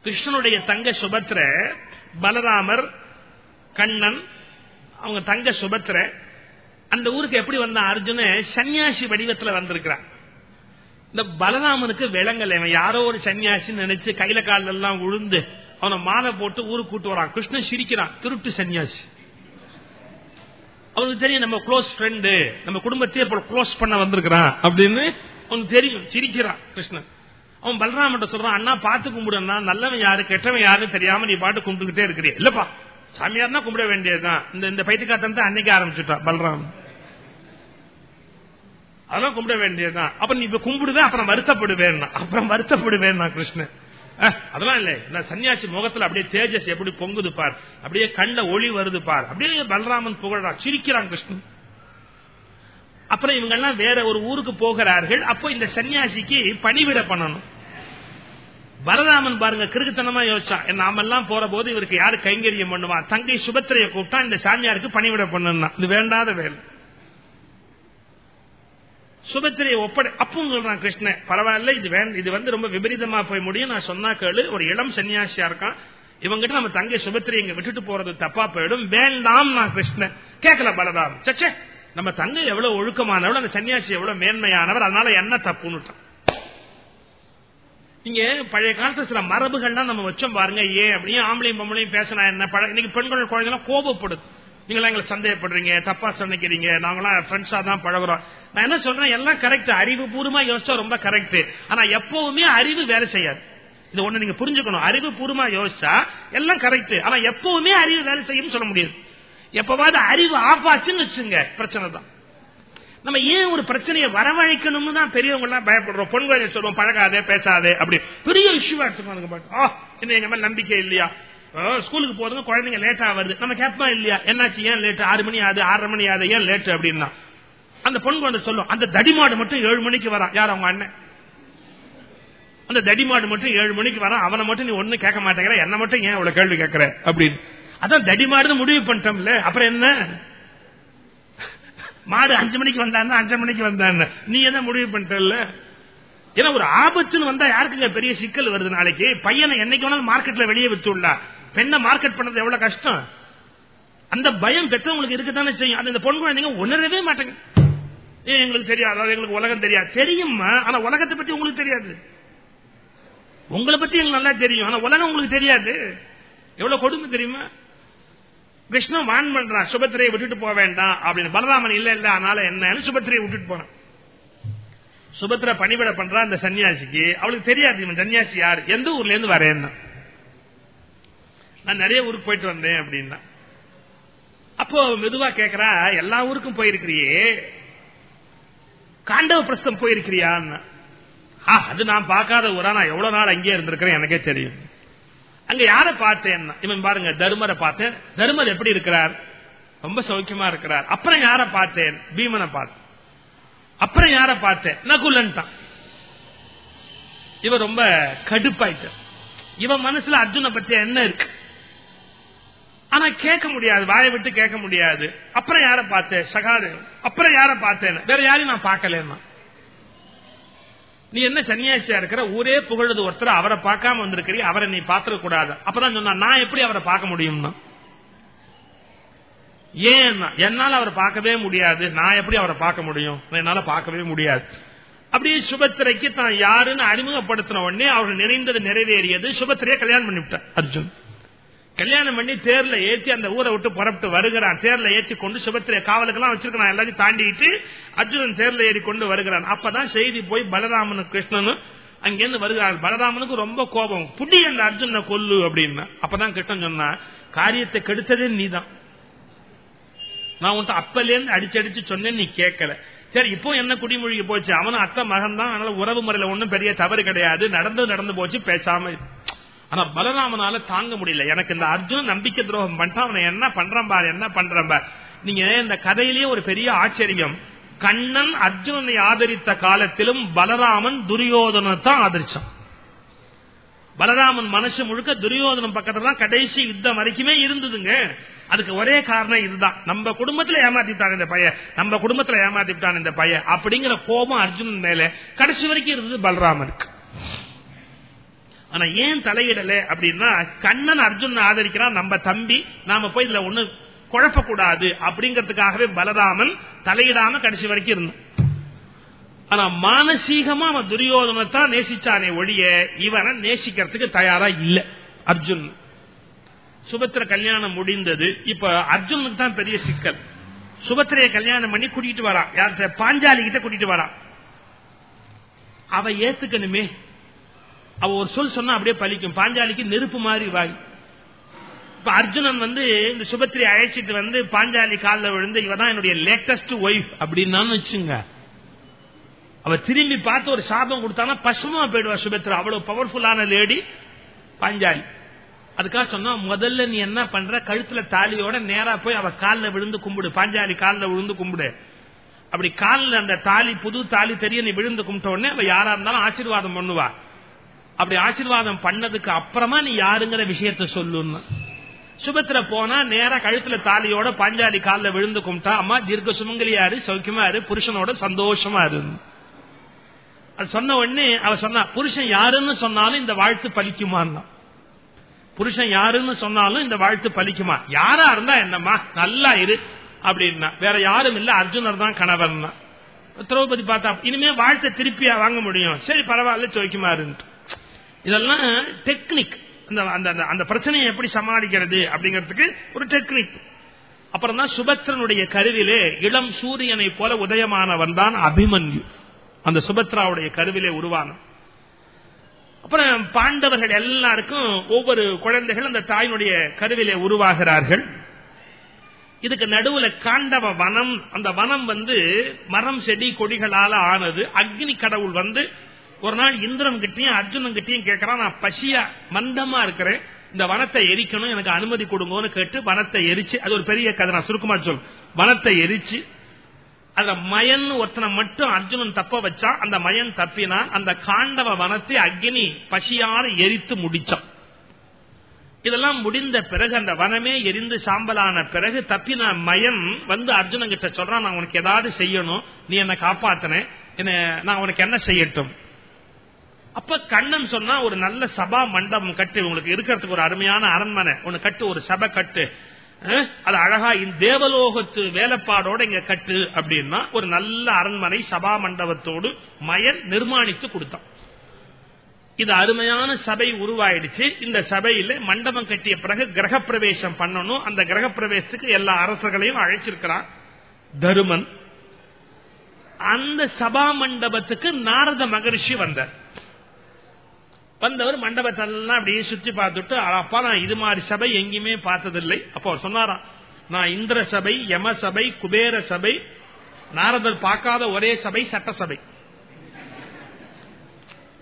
கிருஷ்ணனுடைய தங்கை சுபத்ர பலராமர் கண்ணன் அவங்க தங்க சுபத்ர அந்த ஊருக்கு எப்படி வந்தான் அர்ஜுன சன்னியாசி வடிவத்தில் வந்திருக்கிறான். இந்த பலராமனுக்கு விளங்கல அவன் யாரோ ஒரு சன்னியாசின்னு நினைச்சு கையில காலெல்லாம் உழுந்து அவனை மாலை போட்டு ஊருக்கு கூட்டு வரான். கிருஷ்ணன் சிரிக்கிறான் திருட்டு சன்னியாசி. அவனுக்கு தெரியும் நம்ம க்ளோஸ் ஃப்ரெண்டு நம்ம குடும்பத்தையே க்ளோஸ் பண்ண வந்திருக்கிறான் அப்படின்னு அவனுக்கு தெரியும். சிரிக்கிறான் கிருஷ்ணன். அவன் பலராமன் சொல்றான் அண்ணா பார்த்து கும்பிடுனா நல்லவன் யாரு கெட்டவன் யாருன்னு தெரியாம நீ பாட்டு கும்பிட்டுக்கிட்டே இருக்கிறிய. இல்லப்பா சாமியார்னா கும்பிட வேண்டியதுதான். இந்த இந்த தான் அன்னைக்கு ஆரம்பிச்சுட்டான் பலராமன். அதெல்லாம் கும்பிட வேண்டியதுதான். அப்ப நீ இப்ப கும்பிடுவேன் அப்புறம் வருத்தப்படுவேன் அப்புறம் வருத்தப்படுவேன் நான் கிருஷ்ணன். அதெல்லாம் இல்ல. நான் சன்னியாசி முகத்துல அப்படியே தேஜஸ் எப்படி பொங்குது பார். அப்படியே கண்ட ஒளி வருது பார். அப்படியே பலராமன் புகழா சிரிக்கிறான் கிருஷ்ணன். அப்புறம் இவங்க எல்லாம் வேற ஒரு ஊருக்கு போகிறார்கள். அப்போ இந்த சன்னியாசிக்கு பணிவிட பண்ணணும். பலராமன் பாருங்க கிருக்குத்தனமா யோசிச்சான். நாமெல்லாம் போற போது இவருக்கு யாரு கைங்கரியம் பண்ணுவான் தங்கை சுபத்திரையை கூப்பிட்டா இந்த சாமியாருக்கு பணிவிட பண்ணணும் இது வேண்டாத வேலை. சுபத்திரையை ஒப்படை அப்பவும் சொல்றான் கிருஷ்ணன் பரவாயில்ல இது வேணும் இது வந்து ரொம்ப விபரீதமா போய் முடியும் நான் சொன்னா கேளு ஒரு இளம் சன்னியாசியா இருக்கான் இவங்கிட்ட நம்ம தங்கை சுபத்திரை இங்க விட்டுட்டு போறது தப்பா போயிடும் வேண்டாம் நான் கிருஷ்ணன். கேட்கல பலராம் சச்சே நம்ம தங்கை எவ்வளவு ஒழுக்கமானவள் அந்த சன்னியாசி எவ்வளவு மேன்மையானவர் அதனால என்ன தப்புன்னு இங்க பழைய காலத்துல சில மரபுகள்லாம் நம்ம வச்சோம் பாருங்க ஏன் அப்படியே ஆம்பளையும் பொம்பளையும் பேசினா என்ன இன்னைக்கு பெண்கள் குழந்தைங்க கோபப்படுது. நீங்களா எங்களை சந்தேகப்படுறீங்க தப்பா சந்திக்கிறீங்க நாங்களாம் ஃப்ரெண்ட்ஸா தான் பழகுறோம். நான் என்ன சொல்றேன் எல்லாம் கரெக்ட் அறிவு பூர்வமா யோசிச்சா ரொம்ப கரெக்ட் ஆனா எப்பவுமே அறிவு வேலை செய்யாது. இது ஒண்ணு நீங்க புரிஞ்சுக்கணும். அறிவு பூர்வமா யோசிச்சா எல்லாம் கரெக்ட் ஆனா எப்பவுமே அறிவு வேலை செய்யும் சொல்ல முடியாது. எப்பவாவது அறிவு ஆஃப் ஆச்சுன்னு வச்சுங்க பிரச்சனை தான். நம்ம ஏன் ஒரு பிரச்சனையை வரவழைக்கணும்னு தான் பெரியவங்க எல்லாம் பயப்படுறோம் பொன்குழந்தை சொல்லுவோம் பழகாதே பேசாதே அப்படி. பெரிய விஷயமா எடுத்துக்கோங்க என்ன எங்க மேல நம்பிக்கை இல்லையா? ஸ்கூலுக்கு போறதுங்க குழந்தைங்க லேட்டா வருது. நம்ம கேட்பா இல்லையா? என்னாச்சு? ஏன் லேட் ஆறு மணி ஆகுது ஆறரை மணி ஆகுது ஏன் லேட் அப்படின்னா. அந்த பொண்ணு குழந்தை சொல்லும் அந்த தடிமாடு மட்டும் ஏழு மணிக்கு வரான் யார் அவங்க அண்ணன்? அந்த தடிமாடு மட்டும் ஏழு மணிக்கு வரான் அவனை மட்டும் நீ ஒண்ணு கேட்க மாட்டேங்கிற. என்ன மட்டும் ஏன் இவ்வளவு கேள்வி கேட்கற? அப்படின்னு. அதான் தடிமாடுன்னு முடிவு பண்ணிட்டோம்ல. அப்புறம் என்ன? மாடு அஞ்சு மணிக்கு வந்தான் அஞ்சு மணிக்கு வந்தான் நீ என்ன முடிவு பண்ணிட்டல ஏன்னா ஒரு ஆபத்துன்னு வந்தா யாருக்குங்க பெரிய சிக்கல் வருது நாளைக்கு? பையனை என்னைக்கு வேணாலும் மார்க்கெட்ல வெளியே விட்டுள்ளா பெண்ணை மார்க்கெட் பண்றது எவ்வளவு கஷ்டம்? அந்த பயம் பெற்றவங்களுக்கு இருக்கத்தானே செய்யும். அது இந்த பொன் குழந்தைங்க உணரவே மாட்டேங்க. எங்களுக்கு தெரியாது. எங்களுக்கு உலகம் தெரியாது. தெரியுமா ஆனா உலகத்தை பத்தி உங்களுக்கு தெரியாது. உங்களை பத்தி எங்களுக்கு நல்லா தெரியும். ஆனா உலகம் உங்களுக்கு தெரியாது. எவ்வளவு கொடுமை தெரியுமா? கிருஷ்ணன் வான் பண்றான் சுபத்திரையை விட்டுட்டு போக வேண்டாம் அப்படின்னு. பலராமன் இல்ல இல்ல அதனால என்ன சுபத்திரையை விட்டுட்டு போனான் சுபத்திர பணிவிட பண்றான் அந்த சன்னியாசிக்கு. அவளுக்கு தெரியாது இவன் சன்னியாசி யார்? எந்த ஊர்ல இருந்து வரேன் நான் நிறைய ஊருக்கு போயிட்டு வந்தேன் அப்படின்னா. அப்போ மெதுவா கேக்குறா எல்லா ஊருக்கும் போயிருக்கிறியே. காண்டவ பிரஸ்தம் போயிருக்கிறியான்னு. அது நான் பார்க்காத ஊரா நான் எவ்வளவு நாள் அங்கேயே இருந்திருக்கிறேன் எனக்கே தெரியும். அங்க யார பார்த்தேன் இவன் பாருங்க தர்மரை பார்த்தேன். தர்மர் எப்படி இருக்கிறார்? ரொம்ப சௌக்கியமா இருக்கிறார். அப்புறம் யார பார்த்தேன்? பீமனை பார்த்தேன். அப்புறம் யார பார்த்தேன்? நகுலன் தான் இவன் ரொம்ப கடுப்பாயிட்ட இவன் மனசுல அர்ஜுனை பத்தி என்ன இருக்கு. ஆனா கேட்க முடியாது வாயை விட்டு கேட்க முடியாது. அப்புறம் யார பார்த்தேன்? சகாது அப்புறம் யார பார்த்தேன்? வேற யாரையும் நான் பார்க்கலன்னா. நீ என்ன சன்னியாசியா இருக்கிற? ஊரே புகழுது ஒருத்தர் அவரை பார்க்காம வந்திருக்கிறீ அவரை நீ பாத்திர கூடாது அப்பதான் சொன்னா நான் எப்படி அவரை பார்க்க முடியும்னா? ஏன் என்னால அவரை பார்க்கவே முடியாது. நான் எப்படி அவரை பார்க்க முடியும்? என்னால பார்க்கவே முடியாது. அப்படியே சுபத்திரைக்கு தான் யாருன்னு அறிமுகப்படுத்தின உடனே அவர் நிறைந்தது நிறைவேறியது. சுபத்திரையை கல்யாணம் பண்ணிவிட்டார் அர்ஜுன். கல்யாணம் பண்ணி தேர்ல ஏற்றி அந்த ஊரை விட்டு புறப்பட்டு வருகிறான். தேர்ல ஏற்றி கொண்டு சுபத்திரைய காவலுக்கெல்லாம் வச்சிருக்கான் எல்லாத்தையும் தாண்டிட்டு அர்ஜுனன் தேர்ல ஏறி கொண்டு வருகிறான். அப்பதான் செய்தி போய் பலராமனு கிருஷ்ணனும் அங்கிருந்து வருகிறார் பலராமனுக்கு ரொம்ப கோபம். புடி அந்த அர்ஜுன கொல்லு அப்படின்னா. அப்பதான் கிருஷ்ணன் சொன்னா காரியத்தை கெடுத்ததே நீதான். நான் உன்ட்ட அப்பலேருந்து அடிச்சு அடிச்சு சொன்னேன் நீ கேட்கல. சரி இப்போ என்ன குடிமொழிக்கு போச்சு? அவனும் அத்தை மகன் தான் அதனால உறவு முறையில ஒன்னும் பெரிய தவறு கிடையாது. நடந்து நடந்து போச்சு. பேசாம ஆனா பலராமனால தாங்க முடியல. எனக்கு இந்த அர்ஜுன் நம்பிக்கை துரோகம் பண்ணிட்டான். அவனை என்ன பண்றான் பாரு என்ன பண்றான் பாரு. நீங்க இந்த கதையிலேயே ஒரு பெரிய ஆச்சரியம். கண்ணன் அர்ஜுனனை ஆதரித்த காலத்திலும் பலராமன் துரியோதனத்தான் ஆதரிச்சான். பலராமன் மனசு முழுக்க துரியோதனம் பக்கத்துல தான் கடைசி யுத்தம் வரைக்குமே இருந்ததுங்க. அதுக்கு ஒரே காரணம் இதுதான். நம்ம குடும்பத்துல ஏமாத்திட்டான் இந்த பையன். நம்ம குடும்பத்துல ஏமாத்திட்டான் இந்த பையன். அப்படிங்கிற கோபம் அர்ஜுனன் மேல கடைசி வரைக்கும் இருந்தது பலராமனுக்கு. ஆனா ஏன் தலையிடல அப்படின்னா கண்ணன் அர்ஜுன் ஆதரிக்கிறான் நம்ம தம்பி நாம போய் இதுல ஒண்ணு குழப்பக்கூடாது அப்படிங்கறதுக்காகவே பலராமன் தலையிடாம கடைசி வரைக்கும் இருந்தான். ஆனா மானசீகமா அவன் துரியோதனத்தான் நேசிச்சானே ஒழிய இவனை நேசிக்கிறதுக்கு தயாரா இல்ல அர்ஜுன். சுபத்திர கல்யாணம் முடிந்தது. இப்ப அர்ஜுனுக்கு தான் பெரிய சிக்கல். சுபத்திரைய கல்யாணம் பண்ணி கூட்டிட்டு வரான் யார்கிட்ட? பாஞ்சாலி கிட்ட கூட்டிட்டு வரான் அவ ஏத்துக்கணுமே. அவ ஒரு சொல் சொன்னா அப்படியே பலிக்கும் பாஞ்சாலிக்கு நெருப்பு மாதிரி வாய். இப்ப அர்ஜுனன் வந்து இந்த சுபத்திரை அழைச்சிட்டு வந்து பாஞ்சாலி காலில் விழுந்து இவதான் என்னுடைய லேட்டஸ்ட் ஒய்ஃப் அப்படின்னு வச்சுங்க. அவ திரும்பி பார்த்து ஒரு சாபம் கொடுத்தானா பசுமா போயிடுவா சுபத்ரா அவ்வளவு பவர்ஃபுல்லான லேடி பாஞ்சாலி. அதுக்காக சொன்னா முதல்ல நீ என்ன பண்ற? கழுத்துல தாலியோட நேரா போய் அவ காலில் விழுந்து கும்பிடு. பாஞ்சாலி காலில் விழுந்து கும்பிடு. அப்படி காலில் அந்த தாலி புது தாலி தெரிய நீ விழுந்து கும்பிட்ட உடனே அவ யாரா இருந்தாலும் ஆசீர்வாதம் பண்ணுவா. அப்படி ஆசீர்வாதம் பண்ணதுக்கு அப்புறமா நீ யாருங்கிற விஷயத்த சொல்லுன்னு. சுபத்திர போனா நேரா கழுத்துல தாலியோட பாஞ்சாலி காலில் விழுந்து கும்பிட்டா அம்மா தீர்க்க சுமங்கலியாரு சௌக்கியமாரு புருஷனோட சந்தோஷமா இரு அது சொன்ன உடனே அவ சொன்னா புருஷன் யாருன்னு சொன்னாலும் இந்த வாழ்த்து பலிக்குமான்னா. புருஷன் யாருன்னு சொன்னாலும் இந்த வாழ்த்து பலிக்குமா? யாரா இருந்தா என்னம்மா? நல்லா இரு. அப்படின்னா வேற யாரும் இல்ல அர்ஜுனர் தான் கணவன் திரௌபதி பார்த்தா இனிமே வாழ்த்தை திருப்பியா வாங்க முடியும். சரி பரவாயில்ல சோய்க்குமா இருந்து இதெல்லாம் டெக்னிக் அந்த பிரச்சனையை எப்படி சமாளிக்கிறது அப்படிங்கிறதுக்கு ஒரு டெக்னிக் அப்புறம் தான் சுபத்ரனுடைய கருவிலே இளம் சூரியனை போல உதயமானவன் தான் அபிமன்யு. அந்த சுபத்ராவுடைய கருவிலே உருவான அப்புறம் பாண்டவர்கள் எல்லாருக்கும் ஒவ்வொரு குழந்தைகள் அந்த தாயினுடைய கருவிலே உருவாகிறார்கள். இதுக்கு நடுவுல காண்டவ வனம் அந்த வனம் வந்து மரம் செடி கொடிகளால ஆனது. அக்னி கடவுள் வந்து ஒரு நாள் இந்திரன் கிட்டையும் அர்ஜுனன் கிட்டையும் கேட்கறான் நான் பசியா மந்தமா இருக்கிறேன். இந்த வனத்தை எரிக்கணும் எனக்கு அனுமதி கொடுங்கன்னு கேட்டு வனத்தை எரிச்சு அது ஒரு பெரிய கதை நான் சுருக்கமா சொல் வனத்தை எரிச்சு அந்த மயன் ஒருத்தனை மட்டும் அர்ஜுனன் தப்ப வச்சா அந்த மயன் தப்பினான் அந்த காண்டவ வனத்தை அக்னி பசியார எரித்து முடிச்சான். இதெல்லாம் முடிந்த பிறகு அந்த வனமே எரிந்து சாம்பலான பிறகு தப்பின மயன் வந்து அர்ஜுனன் கிட்ட சொல்றான் நான் உனக்கு ஏதாவது செய்யணும் நீ என்ன காப்பாத்தினேன் நான் உனக்கு என்ன செய்யட்டும்? அப்ப கண்ணன் சொன்னா ஒரு நல்ல சபா மண்டபம் கட்டு. உங்களுக்கு இருக்கிறதுக்கு ஒரு அருமையான அரண்மனை. ஒன்னு கட்டு ஒரு சபை கட்டு. அது அழகா இந்த தேவலோகத்து வேலைப்பாடோட இங்க கட்டு அப்படின்னா ஒரு நல்ல அரண்மனை சபா மண்டபத்தோடு மயன் நிர்மாணித்து கொடுத்தான். இது அருமையான சபை உருவாயிடுச்சு. இந்த சபையில மண்டபம் கட்டிய பிறகு கிரக பிரவேசம் பண்ணணும். அந்த கிரக பிரவேசத்துக்கு எல்லா அரசர்களையும் அழைச்சிருக்கிறான் தருமன். அந்த சபா மண்டபத்துக்கு நாரத மகரிஷி வந்தார். வந்தவர் மண்டபத்தெல்லாம் அப்படியே சுற்றி பார்த்துட்டு அப்பா நான் இது மாதிரி சபை எங்கேயுமே பார்த்ததில்லை. அப்போ சொன்னாராம் நான் இந்திர சபை யம சபை குபேர சபை நாரதர் பார்க்காத ஒரே சபை சட்டசபை.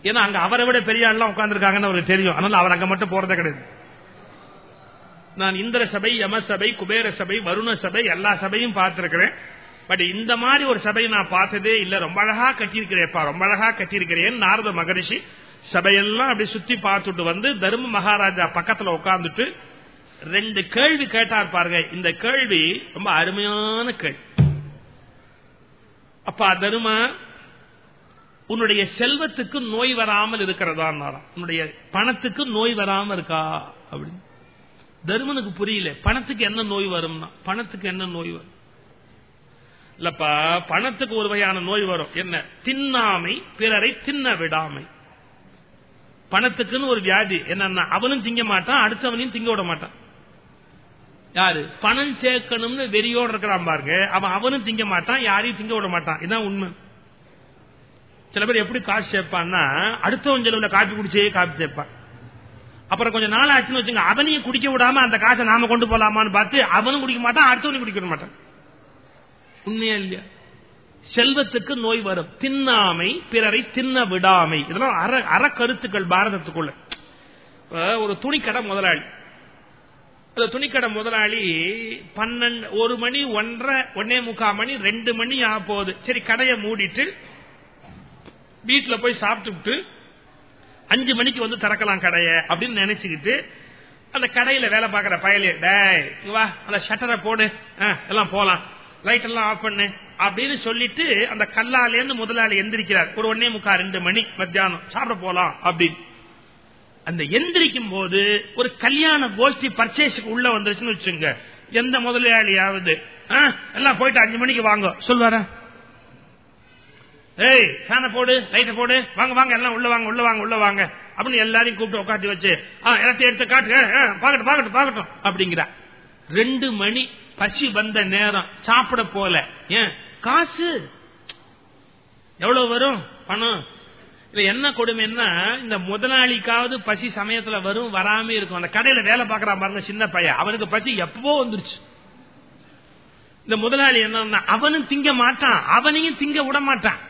ஏன்னா அங்க அவரை விட பெரிய ஆள்லாம் உட்கார்ந்துருக்காங்கன்னு அவருக்கு தெரியும். அதனால அவர் அங்க மட்டும் போறதே கிடையாது. நான் இந்திர சபை யம சபை குபேர சபை வருண சபை எல்லா சபையும் பார்த்திருக்கிறேன். பட் இந்த மாதிரி ஒரு சபை நான் பார்த்ததே இல்ல. ரொம்ப அழகா கட்டியிருக்கிறேப்பா ரொம்ப அழகா கட்டியிருக்கிறேன். நாரத மகரிஷி சபையெல்லாம் அப்படி சுத்தி பார்த்துட்டு வந்து தர்ம மகாராஜா பக்கத்துல உட்கார்ந்துட்டு ரெண்டு கேள்வி கேட்டார் பாருங்க. இந்த கேள்வி ரொம்ப அருமையான கேள்வி. அப்பா தரும உன்னுடைய செல்வத்துக்கு நோய் வராமல் இருக்கிறதா உன்னுடைய பணத்துக்கு நோய் வராம இருக்கா? அப்படின்னு. தருமனுக்கு புரியல. பணத்துக்கு என்ன நோய் வரும்னா பணத்துக்கு என்ன நோய் வரும்? இல்லப்பா பணத்துக்கு ஒரு வகையான நோய் வரும். என்ன? தின்னாமை பிறரை தின்ன விடாமை. பணத்துக்குன்னு ஒரு வியாதி. என்னன்னா அவனும் திங்க மாட்டான் அடுத்தவனையும் திங்க விட மாட்டான். யாரு? பணம் சேர்க்கணும்னு வெறியோடு இருக்கிறான் பாருங்க. அவன் அவனும் திங்க மாட்டான் யாரையும் திங்க விட மாட்டான். இதான் உண்மை. சில பேர் எப்படி காசு சேர்ப்பான்னா அடுத்தவன் செலவுல காப்பி குடிச்சே காப்பி சேர்ப்பான். அப்புறம் கொஞ்சம் நாள் ஆச்சுன்னு வச்சுங்க அவனையும் குடிக்க விடாம அந்த காசை நாம கொண்டு போலாமான்னு பார்த்து அவனும் குடிக்க மாட்டான் அடுத்தவனையும் குடிக்க விட மாட்டான். உண்மையா இல்லையா? செல்வத்துக்கு நோய் வரும். தின்னாமை பிறரை தின்ன விடாமை. இதெல்லாம் அற கருத்துக்கள் பாரதத்துக்குள்ள. ஒரு துணிக்கடை முதலாளி. அந்த துணிக்கடை முதலாளி பன்னெண்டு ஒரு மணி ஒன்றரை ஒன்னே முக்கால் மணி ரெண்டு மணி ஆக போகுது. சரி கடையை மூடிட்டு வீட்டுல போய் சாப்பிட்டுட்டு அஞ்சு மணிக்கு வந்து திறக்கலாம் கடையை அப்படின்னு நினைச்சுக்கிட்டு அந்த கடையில வேலை பார்க்கற பயலே டே வா அந்த ஷட்டரை போடு. எல்லாம் போலாம். லைட் எல்லாம் ஆஃப் பண்ணு. அப்படின்னு சொல்லிட்டு அந்த கல்லால இருந்து முதலாளி எந்திரிக்கிறார். ஒரு ஒன்னே முக்கா ரெண்டு மணி மத்தியானம் சாப்பிட போலாம் அப்படின்னு. அந்த எந்திரிக்கும் போது ஒரு கல்யாண கோஷ்டி பர்ச்சேஸுக்கு உள்ள வந்துருச்சுன்னு வச்சுங்க எந்த முதலாளியாவது ஆ, எல்லாம் போயிட்டு அஞ்சு மணிக்கு வாங்க சொல்லுவார ஏய் ஃபேனை போடு லைட்டை போடு வாங்க வாங்க எல்லாம் உள்ள வாங்க உள்ள வாங்க உள்ள வாங்க அப்படின்னு எல்லாரையும் கூப்பிட்டு உட்காந்து வச்சு ஆ எல்லாத்தையும் எடுத்து காட்டு ஆ, பாக்கட்டும் பாக்கட்டும் பாக்கட்டும் அப்படிங்கிறா ரெண்டு மணி பசி வந்த நேரம் சாப்பிட போல ஏன்? காசு. எவ்வளவு வரும்? பணம். இது என்ன கொடுமைன்னா இந்த முதலாளிக்காவது பசி சமயத்துல வரும் வராம இருக்கும். அந்த கடையில வேலை பார்க்கறான் பாருங்க சின்ன பையன். அவனுக்கு பசி எப்பவோ வந்துருச்சு. இந்த முதலாளி என்ன அவனும் திங்க மாட்டான். அவனையும் திங்க விட மாட்டான்.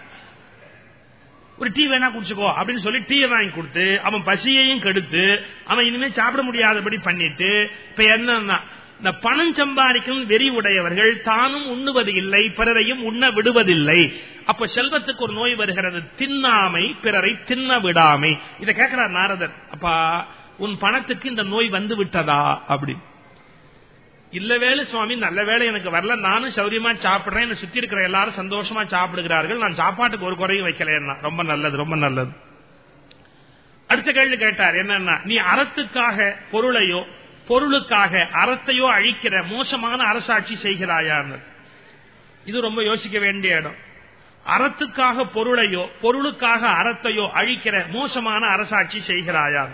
ஒரு டீ வேணா குடிச்சுக்கோ அப்படின்னு சொல்லி டீ வாங்கி கொடுத்து அவன் பசியையும் கெடுத்து அவன் இனிமே சாப்பிட முடியாதபடி பண்ணிட்டு இப்ப என்னன்னா இந்த பணம் சம்பாதிக்கும் வெறி உடையவர்கள் தானும் உண்ணுவது இல்லை பிறரையும் உண்ண விடுவதில்லை. அப்ப செல்வத்துக்கு ஒரு நோய் வருகிறது. தின்னாமை பிறரை தின்ன விடாமை. இதை கேட்கிறார் நாரதர். அப்பா உன் பணத்துக்கு இந்த நோய் வந்து விட்டதா? அப்படி. இல்ல வேலை சுவாமி நல்ல வேலை எனக்கு வரல. நானும் சௌரியமா சாப்பிடுறேன். என்னை சுத்தி இருக்கிற எல்லாரும் சந்தோஷமா சாப்பிடுகிறார்கள். நான் சாப்பாட்டுக்கு ஒரு குறையும் வைக்கல ரொம்ப நல்லது ரொம்ப நல்லது. அடுத்த கேள்வி கேட்டார். என்னன்னா நீ அறத்துக்காக பொருளையோ பொருளுக்காக அறத்தையோ அழிக்கிற மோசமான அரசாட்சி செய்கிறாயான்னு இது ரொம்ப யோசிக்க வேண்டிய இடம். அறத்துக்காக பொருளையோ பொருளுக்காக அறத்தையோ அழிக்கிற மோசமான அரசாட்சி செய்கிறாயா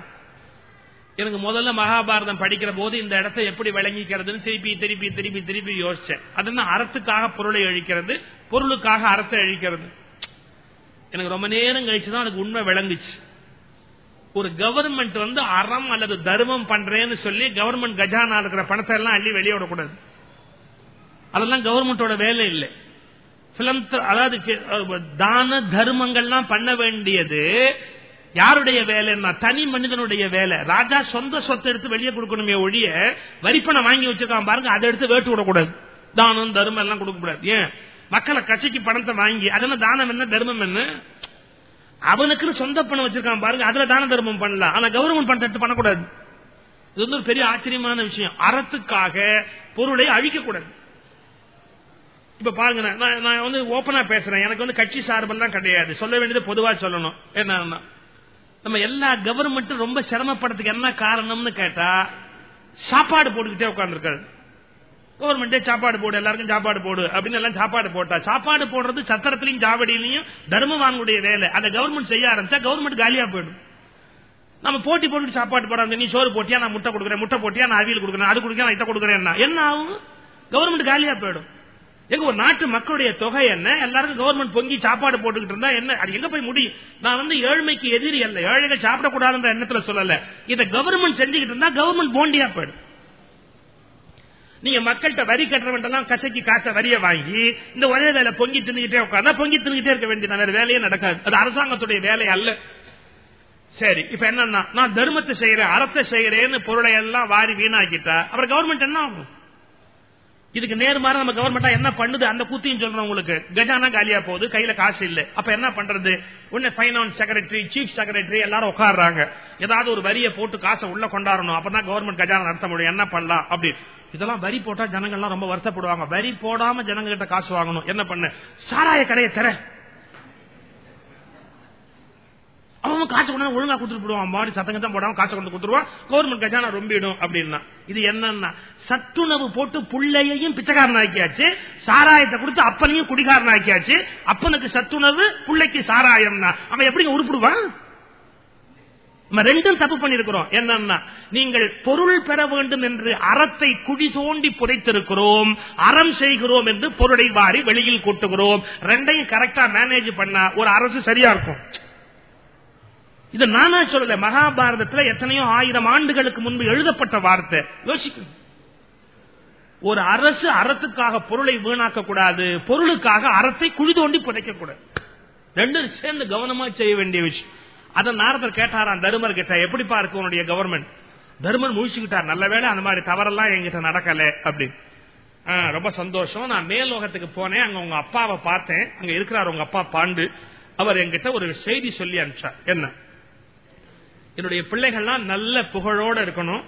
எனக்கு முதல்ல மகாபாரதம் படிக்கிற போது இந்த இடத்தை எப்படி விளங்கிக்கிறதுன்னு திருப்பி திருப்பி திருப்பி திருப்பி யோசிச்சேன். அது அறத்துக்காக பொருளை அழிக்கிறது பொருளுக்காக அறத்தை அழிக்கிறது. எனக்கு ரொம்ப நேரம் கழிச்சுதான் அதுக்கு உண்மை விளங்குச்சு. ஒரு கவர்மெண்ட் வந்து அறம் அல்லது தர்மம் பண்றேன்னு சொல்லி கவர்மெண்ட் கஜானா இருக்கிற பணத்தை எல்லாம் அள்ளி வெளியே விடக்கூடாது. அதெல்லாம் கவர்மெண்டோட வேலை இல்லை. அதாவது தான தர்மங்கள்லாம் பண்ண வேண்டியது யாருடைய வேலைன்னா தனி மனிதனுடைய வேலை. ராஜா சொந்த சொத்தை எடுத்து வெளியே கொடுக்கணுமே ஒழிய வரிப்பணம் வாங்கி வச்சிருக்கான் பாருங்க அதை எடுத்து வேட்டு விடக்கூடாது. தானம் தர்மம் எல்லாம் கொடுக்க கூடாது ஏன்? மக்களை கட்சிக்கு பணத்தை வாங்கி அதெல்லாம் தானம் என்ன தர்மம் என்ன? அவனுக்குன்னு சொந்த பணம் வச்சிருக்கான் பாருங்க. அதுல தான தர்மம் பண்ணலாம். ஆனா கவர்மெண்ட் பணத்தை எடுத்து பண்ணக்கூடாது. இது வந்து ஒரு பெரிய ஆச்சரியமான விஷயம். அறத்துக்காக பொருளை அழிக்க கூடாது இப்ப பாருங்க நான் வந்து ஓபனா பேசுறேன். எனக்கு வந்து கட்சி சார்பெல்லாம் கிடையாது. சொல்ல வேண்டியது பொதுவா சொல்லணும். என்ன நம்ம எல்லா கவர்மெண்ட்டும் ரொம்ப சிரமப்படுறதுக்கு என்ன காரணம்னு கேட்டா சாப்பாடு போட்டுக்கிட்டே உட்கார்ந்துருக்காரு. கவர்மெண்டே சாப்பாடு போடு எல்லாருக்கும் சாப்பாடு போடு அப்படின்னு எல்லாம் சாப்பாடு போட்டா. சாப்பாடு போடுறது சத்திரத்திலையும் சாவடியிலையும் தர்மவானுடைய வேலை. அதை கவர்மெண்ட் செய்ய ஆரம்பிச்சா கவர்மெண்ட் காலியா போயிடும். நம்ம போட்டி போட்டு சாப்பாடு போடாம நீ சோறு போட்டியா? நான் முட்டை கொடுக்குறேன். முட்டை போட்டியா? நான் அவியல் கொடுக்குறேன். அது கொடுக்க நான் இதை கொடுக்குறேன். என்ன ஆகும்? கவர்மெண்ட் காலியா போயிடும். எங்க ஒரு நாட்டு மக்களுடைய தொகை என்ன? எல்லாருக்கும் கவர்மெண்ட் பொங்கி சாப்பாடு போட்டுக்கிட்டு இருந்தா என்ன? அது எங்க போய் முடியும்? நான் வந்து ஏழ்மைக்கு எதிரி அல்ல. ஏழைகள் சாப்பிடக்கூடாதுன்ற எண்ணத்துல சொல்லல. இதை கவர்மெண்ட் செஞ்சுக்கிட்டு இருந்தா கவர்மெண்ட் போண்டியா போயிடும். நீங்க மக்கள்கிட்ட வரி கட்டுறவன் கசைக்கு காசை வரிய வாங்கி இந்த ஒரே வேலை பொங்கி தின்னுகிட்டே உட்காந்தா பொங்கி தின்னுகிட்டே இருக்க வேண்டிய வேலையே நடக்காது. அது அரசாங்கத்துடைய வேலை அல்ல. சரி இப்ப என்னன்னா நான் தர்மத்தை செய்யறேன் அறத்தை செய்யறேன்னு பொருளை எல்லாம் வாரி வீணாக்கிட்டா அப்புறம் கவர்மெண்ட் என்ன ஆகும்? இதுக்கு நேர்மாற நம்ம கவர்மெண்டா என்ன பண்ணுது? அந்த கூத்தியும் சொல்றோம் உங்களுக்கு. கஜானா காலியா போகுது கையில காசு இல்ல. அப்ப என்ன பண்றது? உன்ன பைனான்ஸ் செக்ரட்டரி சீஃப் செக்ரட்டரி எல்லாரும் உட்காடுறாங்க ஏதாவது ஒரு வரியை போட்டு காசை உள்ள கொண்டாடணும். அப்பதான் கவர்மெண்ட் கஜானா நடத்த முடியும். என்ன பண்ணலாம்? அப்படி. இதெல்லாம் வரி போட்டா ஜனங்கள்லாம் ரொம்ப வருத்தப்படுவாங்க. வரி போடாம ஜனங்க கிட்ட காசு வாங்கணும். என்ன பண்ண? சாராய கடையை தர அவன் காசு கொண்டு ஒழுங்கா கொடுத்துட்டு போடுவான் மாடி சத்தங்க தான் போடாம காசை கொண்டு கொடுத்துருவான். கவர்மெண்ட் கஜானா ரொம்பிடும் அப்படின்னா. இது என்னன்னா சத்துணவு போட்டு புள்ளையையும் பிச்சைக்காரன் ஆக்கியாச்சு சாராயத்தை கொடுத்து அப்பனையும் குடிகாரன் ஆக்கியாச்சு அப்பனுக்கு சத்துணவு புள்ளைக்கு சாராயம்னா. அவன் எப்படி உருப்பிடுவான்? நம்ம ரெண்டும் தப்பு பண்ணிருக்கிறோம் என்னன்னா நீங்கள் பொருள் பெற வேண்டும் என்று அறத்தை குடி தோண்டி புதைத்திருக்கிறோம். அறம் செய்கிறோம் என்று பொருளை வாரி வெளியில் கூட்டுகிறோம். ரெண்டையும் கரெக்டா மேனேஜ் பண்ணா ஒரு அரசு சரியா இருக்கும். இது நானா சொல்லல மகாபாரதத்துல எத்தனையோ ஆயிரம் ஆண்டுகளுக்கு முன்பு எழுதப்பட்ட வார்த்தை. யோசிக்கணும். ஒரு அரசு அறத்துக்காக பொருளை வீணாக்க கூடாது பொருளுக்காக அறத்தை குழி தோண்டி புதைக்க கூடாது. ரெண்டும் சேர்ந்து கவனமா செய்ய வேண்டிய விஷயம். அதன் நாரதர் கேட்டாராம் தருமர் கிட்ட எப்படிப்பா இருக்கு உன்னுடைய கவர்மெண்ட் தருமர் முழிச்சுக்கிட்டார் நல்ல வேளை அந்த மாதிரி தவறெல்லாம் என்கிட்ட நடக்கல அப்படின்னு ரொம்ப சந்தோஷம். நான் மேலோகத்துக்கு போனேன் அங்க உங்க அப்பாவை பார்த்தேன். அங்க இருக்கிறார் உங்க அப்பா பாண்டு. அவர் என்கிட்ட ஒரு செய்தி சொல்லி அனுப்பிச்சார். என்ன? என்னுடைய பிள்ளைகள்லாம் நல்ல புகழோட இருக்கணும்.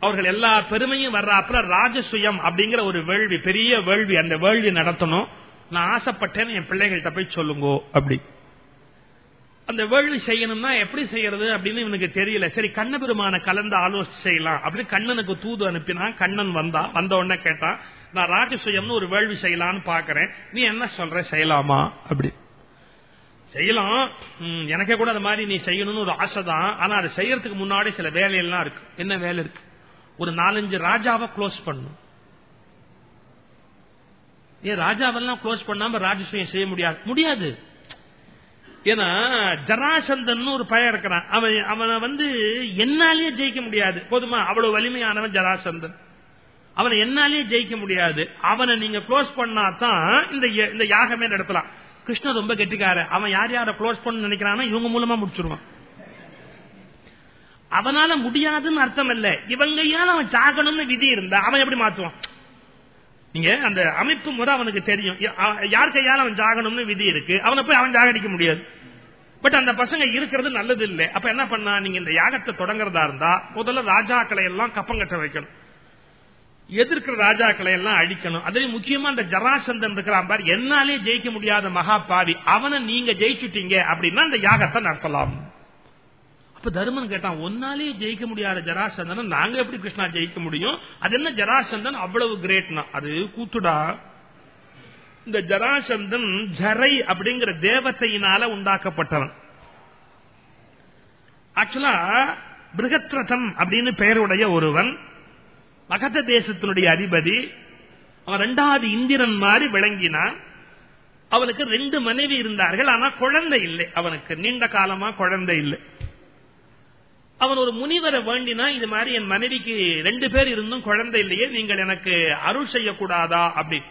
அவர்கள் எல்லா பெருமையும் வர்றாப்புல ராஜசுயம் அப்படிங்கிற ஒரு வேள்வி பெரிய வேள்வி அந்த வேள்வி நடத்தணும். நான் ஆசைப்பட்டேன்னு என் பிள்ளைகள்கிட்ட போய் சொல்லுங்க அப்படி. அந்த வேள்வி செய்யணும்னா எப்படி செய்யறது அப்படின்னு இவனுக்கு தெரியல. சரி கண்ண பெருமான கலந்து ஆலோசனை செய்யலாம். அப்படின்னு கண்ணனுக்கு தூது அனுப்பினா கண்ணன் வந்தா வந்த உடனே கேட்டான் நான் ராஜசுயம்னு ஒரு வேள்வி செய்யலாம்னு பாக்குறேன் நீ என்ன சொல்ற? செய்யலாமா? அப்படி. செய்யலாம். எனக்கே கூட அந்த மாதிரி நீ செய்யணும்னு ஒரு ஆசை தான் ஆனா அதை செய்யறதுக்கு முன்னாடி சில வேலையெல்லாம் இருக்கு. என்ன வேலை இருக்கு? ஒரு நாலஞ்சு ராஜாவை க்ளோஸ் பண்ணும் ஏன் ராஜாவெல்லாம் க்ளோஸ் பண்ணாம ராஜசூயம் செய்ய முடியாது? முடியாது. ஏன்னா ஜராசந்தன் ஒரு பையன் இருக்கிறான். அவன் அவனை வந்து என்னாலேயே ஜெயிக்க முடியாது. போதுமா? அவ்வளவு வலிமையானவன் ஜராசந்தன். அவனை என்னாலேயே ஜெயிக்க முடியாது. அவனை நீங்க க்ளோஸ் பண்ணாதான் இந்த இந்த யாகமே நடத்தலாம். கிருஷ்ணன் ரொம்ப கெட்டிக்கார அவன் யார் யார க்ளோஸ் பண்ண நினைக்கிறானோ இவங்க மூலமா முடிச்சிருவான். அவனால முடியாதுன்னு அர்த்தம் இல்ல இவங்கையால அவன் சாகணும்னு விதி இருந்தா அவன் எப்படி மாத்துவான்? நீங்க அந்த அமைப்பு முறை அவனுக்கு தெரியும். யார் கையால அவன் ஜாகணும்னு விதி இருக்கு அவனை போய் அவன் ஜாகடிக்க முடியாது. பட் அந்த பசங்க இருக்கிறது நல்லது இல்லை அப்ப என்ன பண்ணா நீங்க இந்த யாகத்தை தொடங்குறதா இருந்தா முதல்ல ராஜாக்களை எல்லாம் கப்பங்கட்ட வைக்கணும். எதிர்க்கிற ராஜாக்களை எல்லாம் அழிக்கணும். அதுலயும் முக்கியமா அந்த ஜராசந்தன் இருக்கிறான் பார். என்னாலே ஜெயிக்க முடியாத மகா பாவி அவனை நீங்க ஜெயிச்சுட்டீங்க அப்படின்னா அந்த யாகத்தை நடத்தலாம் அப்ப தர்மன் கேட்டான் ஒன்னாலே ஜெயிக்க முடியாத ஜராசந்தன் நாங்க எப்படி கிருஷ்ணா ஜெயிக்க முடியும்? அது என்ன ஜராசந்தன் அவ்வளவு கிரேட்னா? அது கூத்துடா. இந்த ஜராசந்தன் ஜரை அப்படிங்கிற தேவத்தையினால உண்டாக்கப்பட்டவன். ஆக்சுவலா பிருகத்ரதம் அப்படின்னு பெயருடைய ஒருவன் மகத தேசத்தினுடைய அதிபதி அவன் ரெண்டாவது இந்திரன் மாதிரி விளங்கினான். அவனுக்கு ரெண்டு மனைவி இருந்தார்கள் ஆனா குழந்தை இல்லை. அவனுக்கு நீண்ட காலமா குழந்தை இல்லை. அவன் ஒரு முனிவரை வேண்டினா இது மாதிரி என் மனைவிக்கு ரெண்டு பேர் இருந்தும் குழந்தை இல்லையே நீங்கள் எனக்கு அருள் செய்யக்கூடாதா? அப்படி.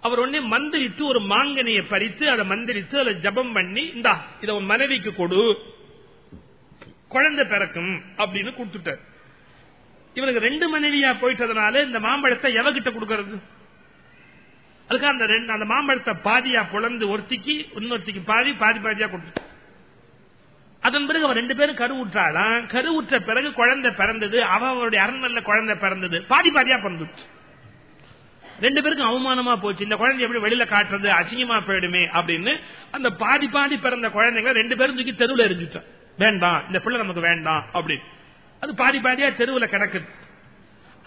அவர் உடனே மந்திரித்து ஒரு மாங்கனியை பறித்து அதை மந்திரித்து அதை ஜபம் பண்ணி இந்தா இதை உன் மனைவிக்கு கொடு. குழந்தை பிறக்கும் அப்படின்னு கொடுத்துட்டார். இவனுக்கு ரெண்டு மனைவியா போயிட்டதுனால இந்த மாம்பழத்தை எவகிட்ட கொடுக்கறது? அதுக்காக அந்த ரெண்டு அந்த மாம்பழத்தை பாதியா புலந்து ஒருத்திக்கு இன்னொருத்திக்கு பாதி பாதி பாதியா கொடுத்து அதன் பிறகு அவன் ரெண்டு பேரும் கருவுற்றாளாம் கருவுற்ற பிறகு குழந்தை பிறந்தது அவனுடைய அரண்மனையில் குழந்தை பிறந்தது. பாதி பாதியா பிறந்துச்சு ரெண்டு பேருக்கும் அவமானமா போச்சு. இந்த குழந்தை எப்படி வெளியில காட்டுறது? அசிங்கமா போயிடுமே அப்படின்னு அந்த பாதி பாதி பிறந்த குழந்தைங்க ரெண்டு பேரும் தூக்கி தெருவில் எரிஞ்சுட்டான் வேண்டாம் இந்த பிள்ளை நமக்கு வேண்டாம் அப்படின்னு. அது பாதி பாதியா தெருவில் கிடக்குது.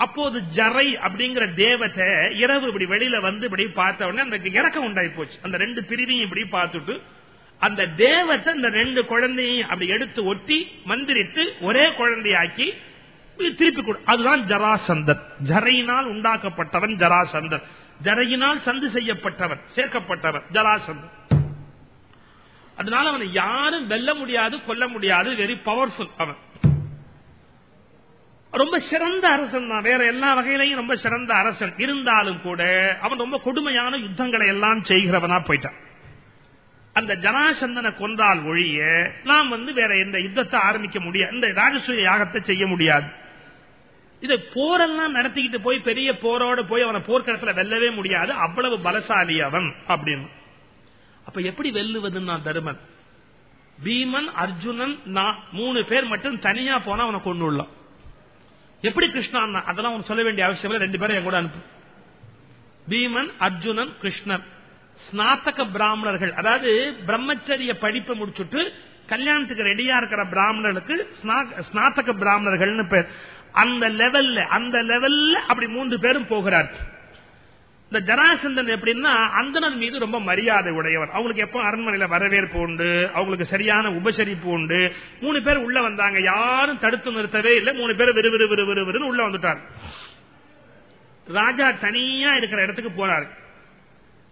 அப்போது ஜரை அப்படிங்கிற தேவத்தை இரவு இப்படி வெளியில வந்து இப்படி பார்த்த உடனே அந்த இறக்கம் உண்டாகி போச்சு. அந்த ரெண்டு பிரிவையும் இப்படி பார்த்துட்டு அந்த தேவத்தை இந்த ரெண்டு குழந்தையும் அப்படி எடுத்து ஒட்டி மந்திரித்து ஒரே குழந்தையாக்கி திருப்பி கொடு. அதுதான் ஜராசந்தர். ஜரையினால் உண்டாக்கப்பட்டவன் ஜராசந்தர். ஜரையினால் சந்து செய்யப்பட்டவன் சேர்க்கப்பட்டவன் ஜராசந்தர். அதனால அவனை யாரும் வெல்ல முடியாது கொல்ல முடியாது வெரி பவர்ஃபுல் அவன். ரொம்ப சிறந்த அரசன் தான். வேற எல்லா வகையிலையும் ரொம்ப சிறந்த அரசன். இருந்தாலும் கூட அவன் ரொம்ப கொடுமையான யுத்தங்களை எல்லாம் செய்கிறவனா போயிட்டான். அந்த ஜனாசந்தனை கொன்றால் ஒழிய நாம் வந்து வேற எந்த யுத்தத்தை ஆரம்பிக்க முடியாது இந்த ராஜசூய யாகத்தை செய்ய முடியாது. இதை போரெல்லாம் நடத்திக்கிட்டு போய் பெரிய போரோடு போய் அவனை போர்க்களத்தில் வெல்லவே முடியாது. அவ்வளவு பலசாலி அவன் அப்படின்னு. அப்ப எப்படி வெல்லுவதுன்னா தருமன்? பீமன் அர்ஜுனன் நான் மூணு பேர் மட்டும் தனியா போனா அவனை கொண்டுள்ளான் எப்படி கிருஷ்ணன் அதெல்லாம் அவன் சொல்ல வேண்டிய அவசியம் இல்லை. ரெண்டு பேரும் என் கூட அனுப்பு. பீமன் அர்ஜுனன் கிருஷ்ணன் ஸ்நாத்தக பிராமணர்கள். அதாவது பிரம்மச்சரிய படிப்பை முடிச்சுட்டு கல்யாணத்துக்கு ரெடியா இருக்கிற பிராமணர்களுக்கு ஸ்நாத்தக பிராமணர்கள்னு பேர். அந்த லெவல்ல அந்த லெவல்ல அப்படி மூன்று பேரும் போகிறார் இந்த ஜராசந்தன் எப்படின்னா அந்தணன் மீது ரொம்ப மரியாதை உடையவர். அவங்களுக்கு எப்போ அரண்மனையில வரவேற்பு உண்டு அவங்களுக்கு சரியான உபசரிப்பு உண்டு மூணு பேர் உள்ள வந்தாங்க. யாரும் தடுத்து நிறுத்தவே இல்லை. மூணு பேர் விறு விறு விறு விறு விறுன்னு உள்ள வந்துட்டார். ராஜா தனியா இருக்கிற இடத்துக்கு போறாரு.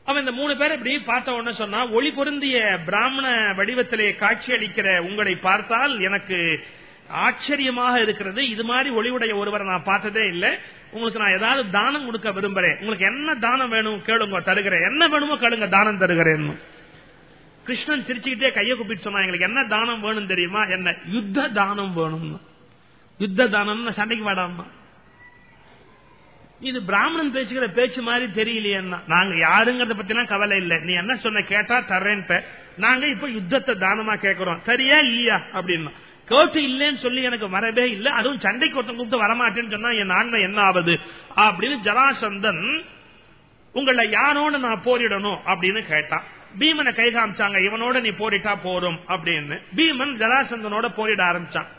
அவன் இந்த மூணு பேர் இப்படி பார்த்த உடனே சொன்னா ஒளி பொருந்திய பிராமண வடிவத்திலே காட்சி அளிக்கிற உங்களை பார்த்தால் எனக்கு ஆச்சரியமாக இருக்கிறது. இது மாதிரி ஒளிவுடைய ஒருவரை நான் பார்த்ததே இல்லை. உங்களுக்கு நான் ஏதாவது தானம் கொடுக்க விரும்புறேன். உங்களுக்கு என்ன தானம் வேணும் கேளுங்க தருகிறேன். என்ன வேணுமோ கேளுங்க தானம் தருகிறேன். கிருஷ்ணன் சிரிச்சுக்கிட்டே கையை கூப்பிட்டு சொன்னா எங்களுக்கு என்ன தானம் வேணும் தெரியுமா? என்ன? யுத்த தானம் வேணும். யுத்த தானம் சண்டைக்கு வாடாமா இது பிராமணன் பேசுகிற பேச்சு மாதிரி தெரியலையேன்னா. நாங்க யாருங்கிறத பத்தினா கவலை இல்ல. நீ என்ன சொன்ன கேட்டா தர்றேன்ட்ட. நாங்க இப்ப யுத்தத்தை தானமா கேட்கிறோம் சரியா இல்லையா? அப்படின்னா. கேட்டு இல்லைன்னு சொல்லி எனக்கு வரவே இல்லை. அதுவும் சண்டைக்கு ஒருத்தன் கூப்பிட்டு வரமாட்டேன்னு சொன்னா என் ஆண்மை என்ன ஆகுது அப்படின்னு ஜராசந்தன் உங்களை யாரோட நான் போரிடணும் அப்படின்னு கேட்டான். பீமனை கை காமிச்சாங்க இவனோட நீ போரிட்டா போரும் அப்படின்னு. பீமன் ஜராசந்தனோட போரிட ஆரம்பிச்சான்.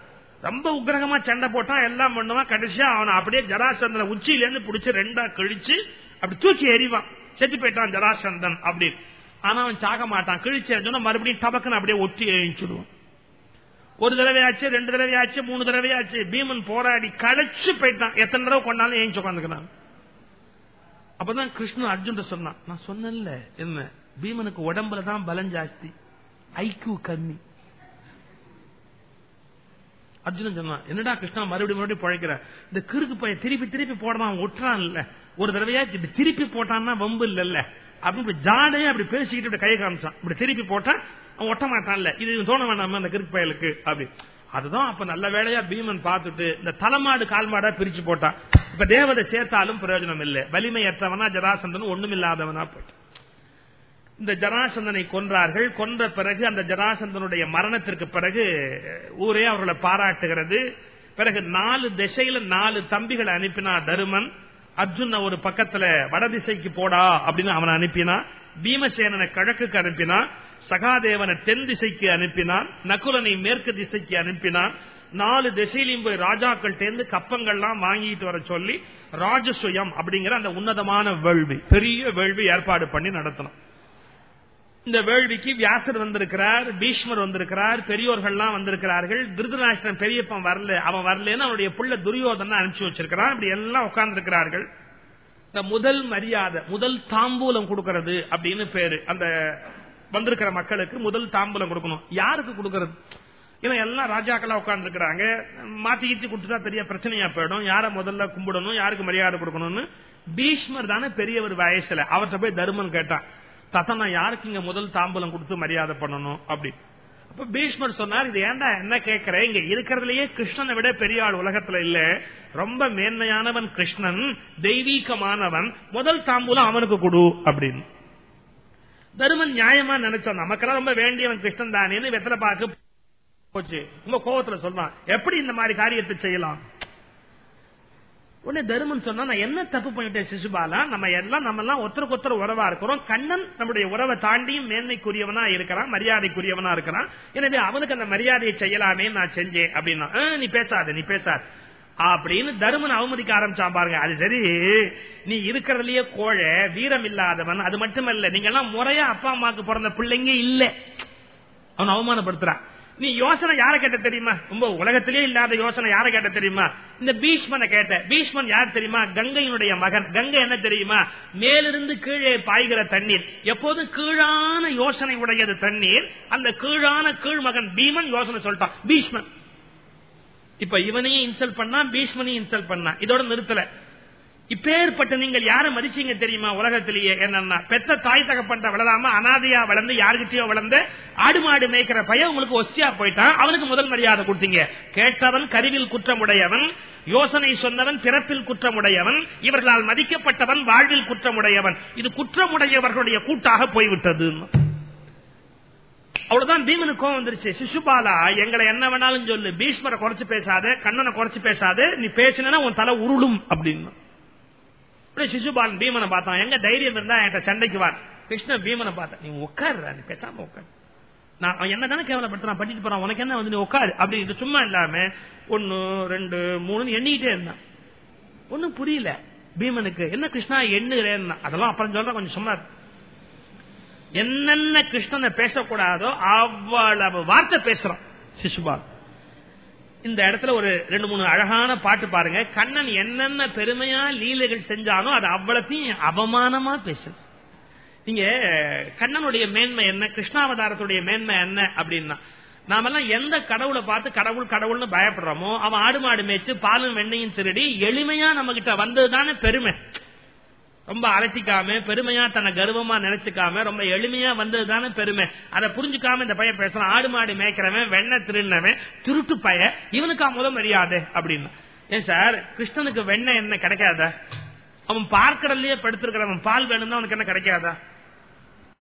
ரொம்ப உக்ரகமா சண்டை போட்டான் எல்லாம் பண்ணுவான். கடைசியா அவனை அப்படியே ஜராசந்தன உச்சியில இருந்து பிடிச்சு ரெண்டா கிழிச்சு அப்படி தூக்கி எறிவான். செத்து போயிட்டான் ஜராசந்தன் அப்படின்னு. ஆனா அவன் சாக மாட்டான். கிழிச்சு சொன்னா மறுபடியும் டபக்குன்னு அப்படியே ஒட்டி எழுச்சிடுவான் ஒரு தடவை ஆச்சு ரெண்டு தடவை ஆச்சு மூணு தடவை ஆச்சு பீமன் போராடி களைச்சு போயிட்டான். எத்தனை தடவை கொண்டாலும் ஏஞ்சி உட்காந்துக்கிறான் அப்பதான் கிருஷ்ணன் அர்ஜுன் சொன்னான் நான் சொன்னேன்ல என்ன பீமனுக்கு உடம்புல தான் பலம் ஜாஸ்தி. ஐக்கியூ கம்மி. அர்ஜுனன் சொன்னான் என்னடா கிருஷ்ணா மறுபடியும் மறுபடியும் பழைக்கிற? இந்த கிறுக்கு பையன் திருப்பி திருப்பி போடான் ஒட்டுறான் இல்ல ஒரு தடவையா இப்படி திருப்பி போட்டான்னா வம்பு இல்ல அப்படி இப்படி ஜாடையே அப்படி பேசிக்கிட்டு இப்படி கை காமிச்சான். இப்படி திருப்பி போட்டா அவன் ஒட்ட மாட்டான்ல இது தோண வேண்டாம அந்த கிறுக்கு பயலுக்கு? அப்படி. அதுதான் அப்ப நல்ல வேலையா பீமன் பார்த்துட்டு இந்த தலைமாடு கால்மாடா பிரிச்சு போட்டான் இப்ப தேவதை சேர்த்தாலும் பிரயோஜனம் இல்லை. வலிமையற்றவனா ஜராசந்தன் ஒண்ணும் இல்லாதவனா போயிட்டு இந்த ஜராசந்தனை கொன்றார்கள். கொன்ற பிறகு அந்த ஜராசந்தனுடைய மரணத்திற்கு பிறகு ஊரே அவர்களை பாராட்டுகிறது. பிறகு நாலு திசையில நாலு தம்பிகளை அனுப்பினா தருமன். அர்ஜுன ஒரு பக்கத்துல வடதிசைக்கு போடா அப்படின்னு அவனை அனுப்பினான். பீமசேனனை கிழக்குக்கு அனுப்பினான். சகாதேவனை தென் திசைக்கு அனுப்பினான். நகுலனை மேற்கு திசைக்கு அனுப்பினான். நாலு திசையிலையும் போய் ராஜாக்கள் தேர்ந்து கப்பங்கள்லாம் வாங்கிட்டு வர சொல்லி ராஜசுயம் அப்படிங்கிற அந்த உன்னதமான வேள்வி பெரிய வேள்வி ஏற்பாடு பண்ணி நடத்தணும். இந்த வேள்விக்கு வியாசர் வந்திருக்கிறார் பீஷ்மர் வந்திருக்கிறார் பெரியோர்கள்லாம் வந்திருக்கிறார்கள். திருதராஷ்டிரன் பெரியப்பன் வரல அவன் வரலன்னு அவனுடைய புள்ள துரியோதன அனுப்பிச்சு வச்சிருக்கிறான். இப்படி எல்லாம் உட்கார்ந்துருக்கிறார்கள். இந்த முதல் மரியாதை முதல் தாம்பூலம் கொடுக்கறது அப்படின்னு பேரு. அந்த வந்திருக்கிற மக்களுக்கு முதல் தாம்பூலம் கொடுக்கணும். யாருக்கு கொடுக்கறது? ஏன்னா எல்லாம் ராஜாக்கெல்லாம் உட்கார்ந்து இருக்கிறாங்க மாத்தி கீத்தி கொடுத்துட்டா பெரிய பிரச்சனையா போயிடும். யார முதல்ல கும்பிடணும் யாருக்கு மரியாதை கொடுக்கணும்னு? பீஷ்மர் தானே பெரியவர் வயசுல. அவர்கிட்ட போய் தருமன் கேட்டான். தாத்தா யாருக்கு இங்க முதல் தாம்பூலம் கொடுத்து மரியாதை பண்ணணும் அப்படி. அப்ப பீஷ்மர் சொன்னார் இது ஏன்டா என்ன கேட்கிற? இங்க இருக்கிறதுலயே கிருஷ்ணனை விட பெரிய ஆள் உலகத்துல இல்ல. ரொம்ப மேன்மையானவன் கிருஷ்ணன் தெய்வீகமானவன். முதல் தாம்பூலம் அவனுக்கு கொடு அப்படின்னு. தருமன் நியாயமா நினைச்சான் நமக்கெல்லாம் ரொம்ப வேண்டியவன் கிருஷ்ணன் தானேன்னு வெத்தலை பார்க்க போச்சு. ரொம்ப கோபத்துல சொல்றான் எப்படி இந்த மாதிரி காரியத்தை செய்யலாம்? உடனே தருமன் சொன்னா நான் என்ன தப்பு பண்ணிட்டேன் சிசுபாலா? நம்ம எல்லாம் நம்ம எல்லாம் ஒருத்தருக்கு ஒருத்தர் உறவா இருக்கிறோம். கண்ணன் நம்முடைய உறவை தாண்டியும் மேன்மைக்குரியவனா இருக்கிறான் மரியாதைக்குரியவனா இருக்கிறான். எனவே அவனுக்கு அந்த மரியாதையை செய்யலாமே நான் செஞ்சேன் அப்படின்னா "ஆ, நீ பேசாத நீ பேசாத. அப்படின்னு தருமன் அவமதிக்க ஆரம்பிச்சான் பாருங்க. அது சரி நீ இருக்கிறதுலயே கோழை வீரம் இல்லாதவன் அது மட்டுமல்ல நீங்க எல்லாம் முறையா அப்பா அம்மாக்கு பிறந்த பிள்ளைங்க இல்ல. அவன் அவமானப்படுத்துறான். நீ யோசனை யார கேட்ட தெரியுமா? ரொம்ப உலகத்திலே இல்லாத யோசனை யார கேட்ட தெரியுமா? இந்த பீஷ்மனை கேட்ட. பீஷ்மன் யார் தெரியுமா? கங்கையினுடைய மகன். கங்கை என்ன தெரியுமா? மேலிருந்து கீழே பாய்கிற தண்ணீர். எப்போதும் கீழான யோசனை உடையது தண்ணீர். அந்த கீழான கீழ் மகன் பீமன் யோசனை சொல்லிட்டான். பீஷ்மன். இப்ப இவனையும் இன்சல்ட் பண்ணா பீஷ்மனையும் இன்சல்ட் பண்ணா இதோட நிறுத்தல. இப்பேற்பட்ட நீங்கள் யார மதிச்சீங்க தெரியுமா உலகத்திலேயே? என்னன்னா பெத்த தாய் தகப்பன்ற வளராம அனாதையா வளர்ந்து யாருகிட்டயோ வளர்ந்து ஆடு மாடு மேய்க்கிற பையன் உங்களுக்கு ஒஸ்தியா போயிட்டான் அவனுக்கு முதல் மரியாதை கொடுத்தீங்க. கேட்டவன் கருவில் குற்றமுடையவன் யோசனை சொன்னவன் பிறப்பில் குற்றமுடையவன் இவர்களால் மதிக்கப்பட்டவன் வாழ்வில் குற்றமுடையவன். இது குற்றமுடையவர்களுடைய கூட்டாக போய்விட்டது. அவ்வளவுதான் பீமனு கோவம் வந்துருச்சு. சிசுபாலா எங்களை என்ன வேணாலும் சொல்லு. பீஷ்மரை குறைச்சு பேசாத கண்ணனை குறைச்சு பேசாத நீ பேசினா உன் தலை உருளும் அப்படின்னு. சிசுபாலன் பீமனை பார்த்தான். எங்க தைரியம் இருந்தா என்கிட்ட சண்டைக்கு வார் கிருஷ்ண பீமனை பார்த்தா நீ உட்காரு நீ பேசாம உட்காரு. நான் அவன் என்ன தானே கேவலப்படுத்தான் படிட்டு போறான். உனக்கு என்ன வந்து நீ உட்காரு அப்படின்னு சும்மா இல்லாம ஒன்னு ரெண்டு மூணு எண்ணிக்கிட்டே இருந்தான். ஒன்னும் புரியல. பீமனுக்கு என்ன கிருஷ்ணா எண்ணுகிறேன் அதெல்லாம் அப்புறம் சொல்ற கொஞ்சம் சும்மா என்னென்ன கிருஷ்ணனை பேசக்கூடாதோ அவ்வளவு வார்த்தை பேசுறான் சிசுபால் இந்த இடத்துல ஒரு ரெண்டு மூணு அழகான பாட்டு பாருங்க. கண்ணன் என்னென்ன பெருமையா லீலைகள் செஞ்சானோ அது அவ்வளத்தையும் அவமானமா பேசுது. நீங்க கண்ணனுடைய மேன்மை என்ன? கிருஷ்ணாவதாரத்துடைய மேன்மை என்ன அப்படின்னா நாமெல்லாம் எந்த கடவுளை பார்த்து கடவுள் கடவுள்னு பயப்படுறோமோ அவன் ஆடு மாடு மேய்ச்சு பாலும் வெண்ணையும் திருடி எளிமையா நம்ம கிட்ட வந்ததுதானே பெருமை. ரொம்ப அலட்டிக்காம பெருமையா தன்னை கர்வமா நினைச்சுக்காம ரொம்ப எளிமையா வந்ததுதானே பெருமை. அதை புரிஞ்சுக்காம இந்த பையன் பேசலாம் ஆடு மாடு மேய்க்கிறவன் வெண்ணெய் திருநவன் திருட்டு பைய இவனுக்கா முத மரியாதை அப்படின்னு. ஏன் சார்? கிருஷ்ணனுக்கு வெண்ணெய் என்ன கிடைக்காதா? அவன் பார்க்கடல்லயே படுத்திருக்கிறவன் பால் வேணும்னா அவனுக்கு என்ன கிடைக்காதா?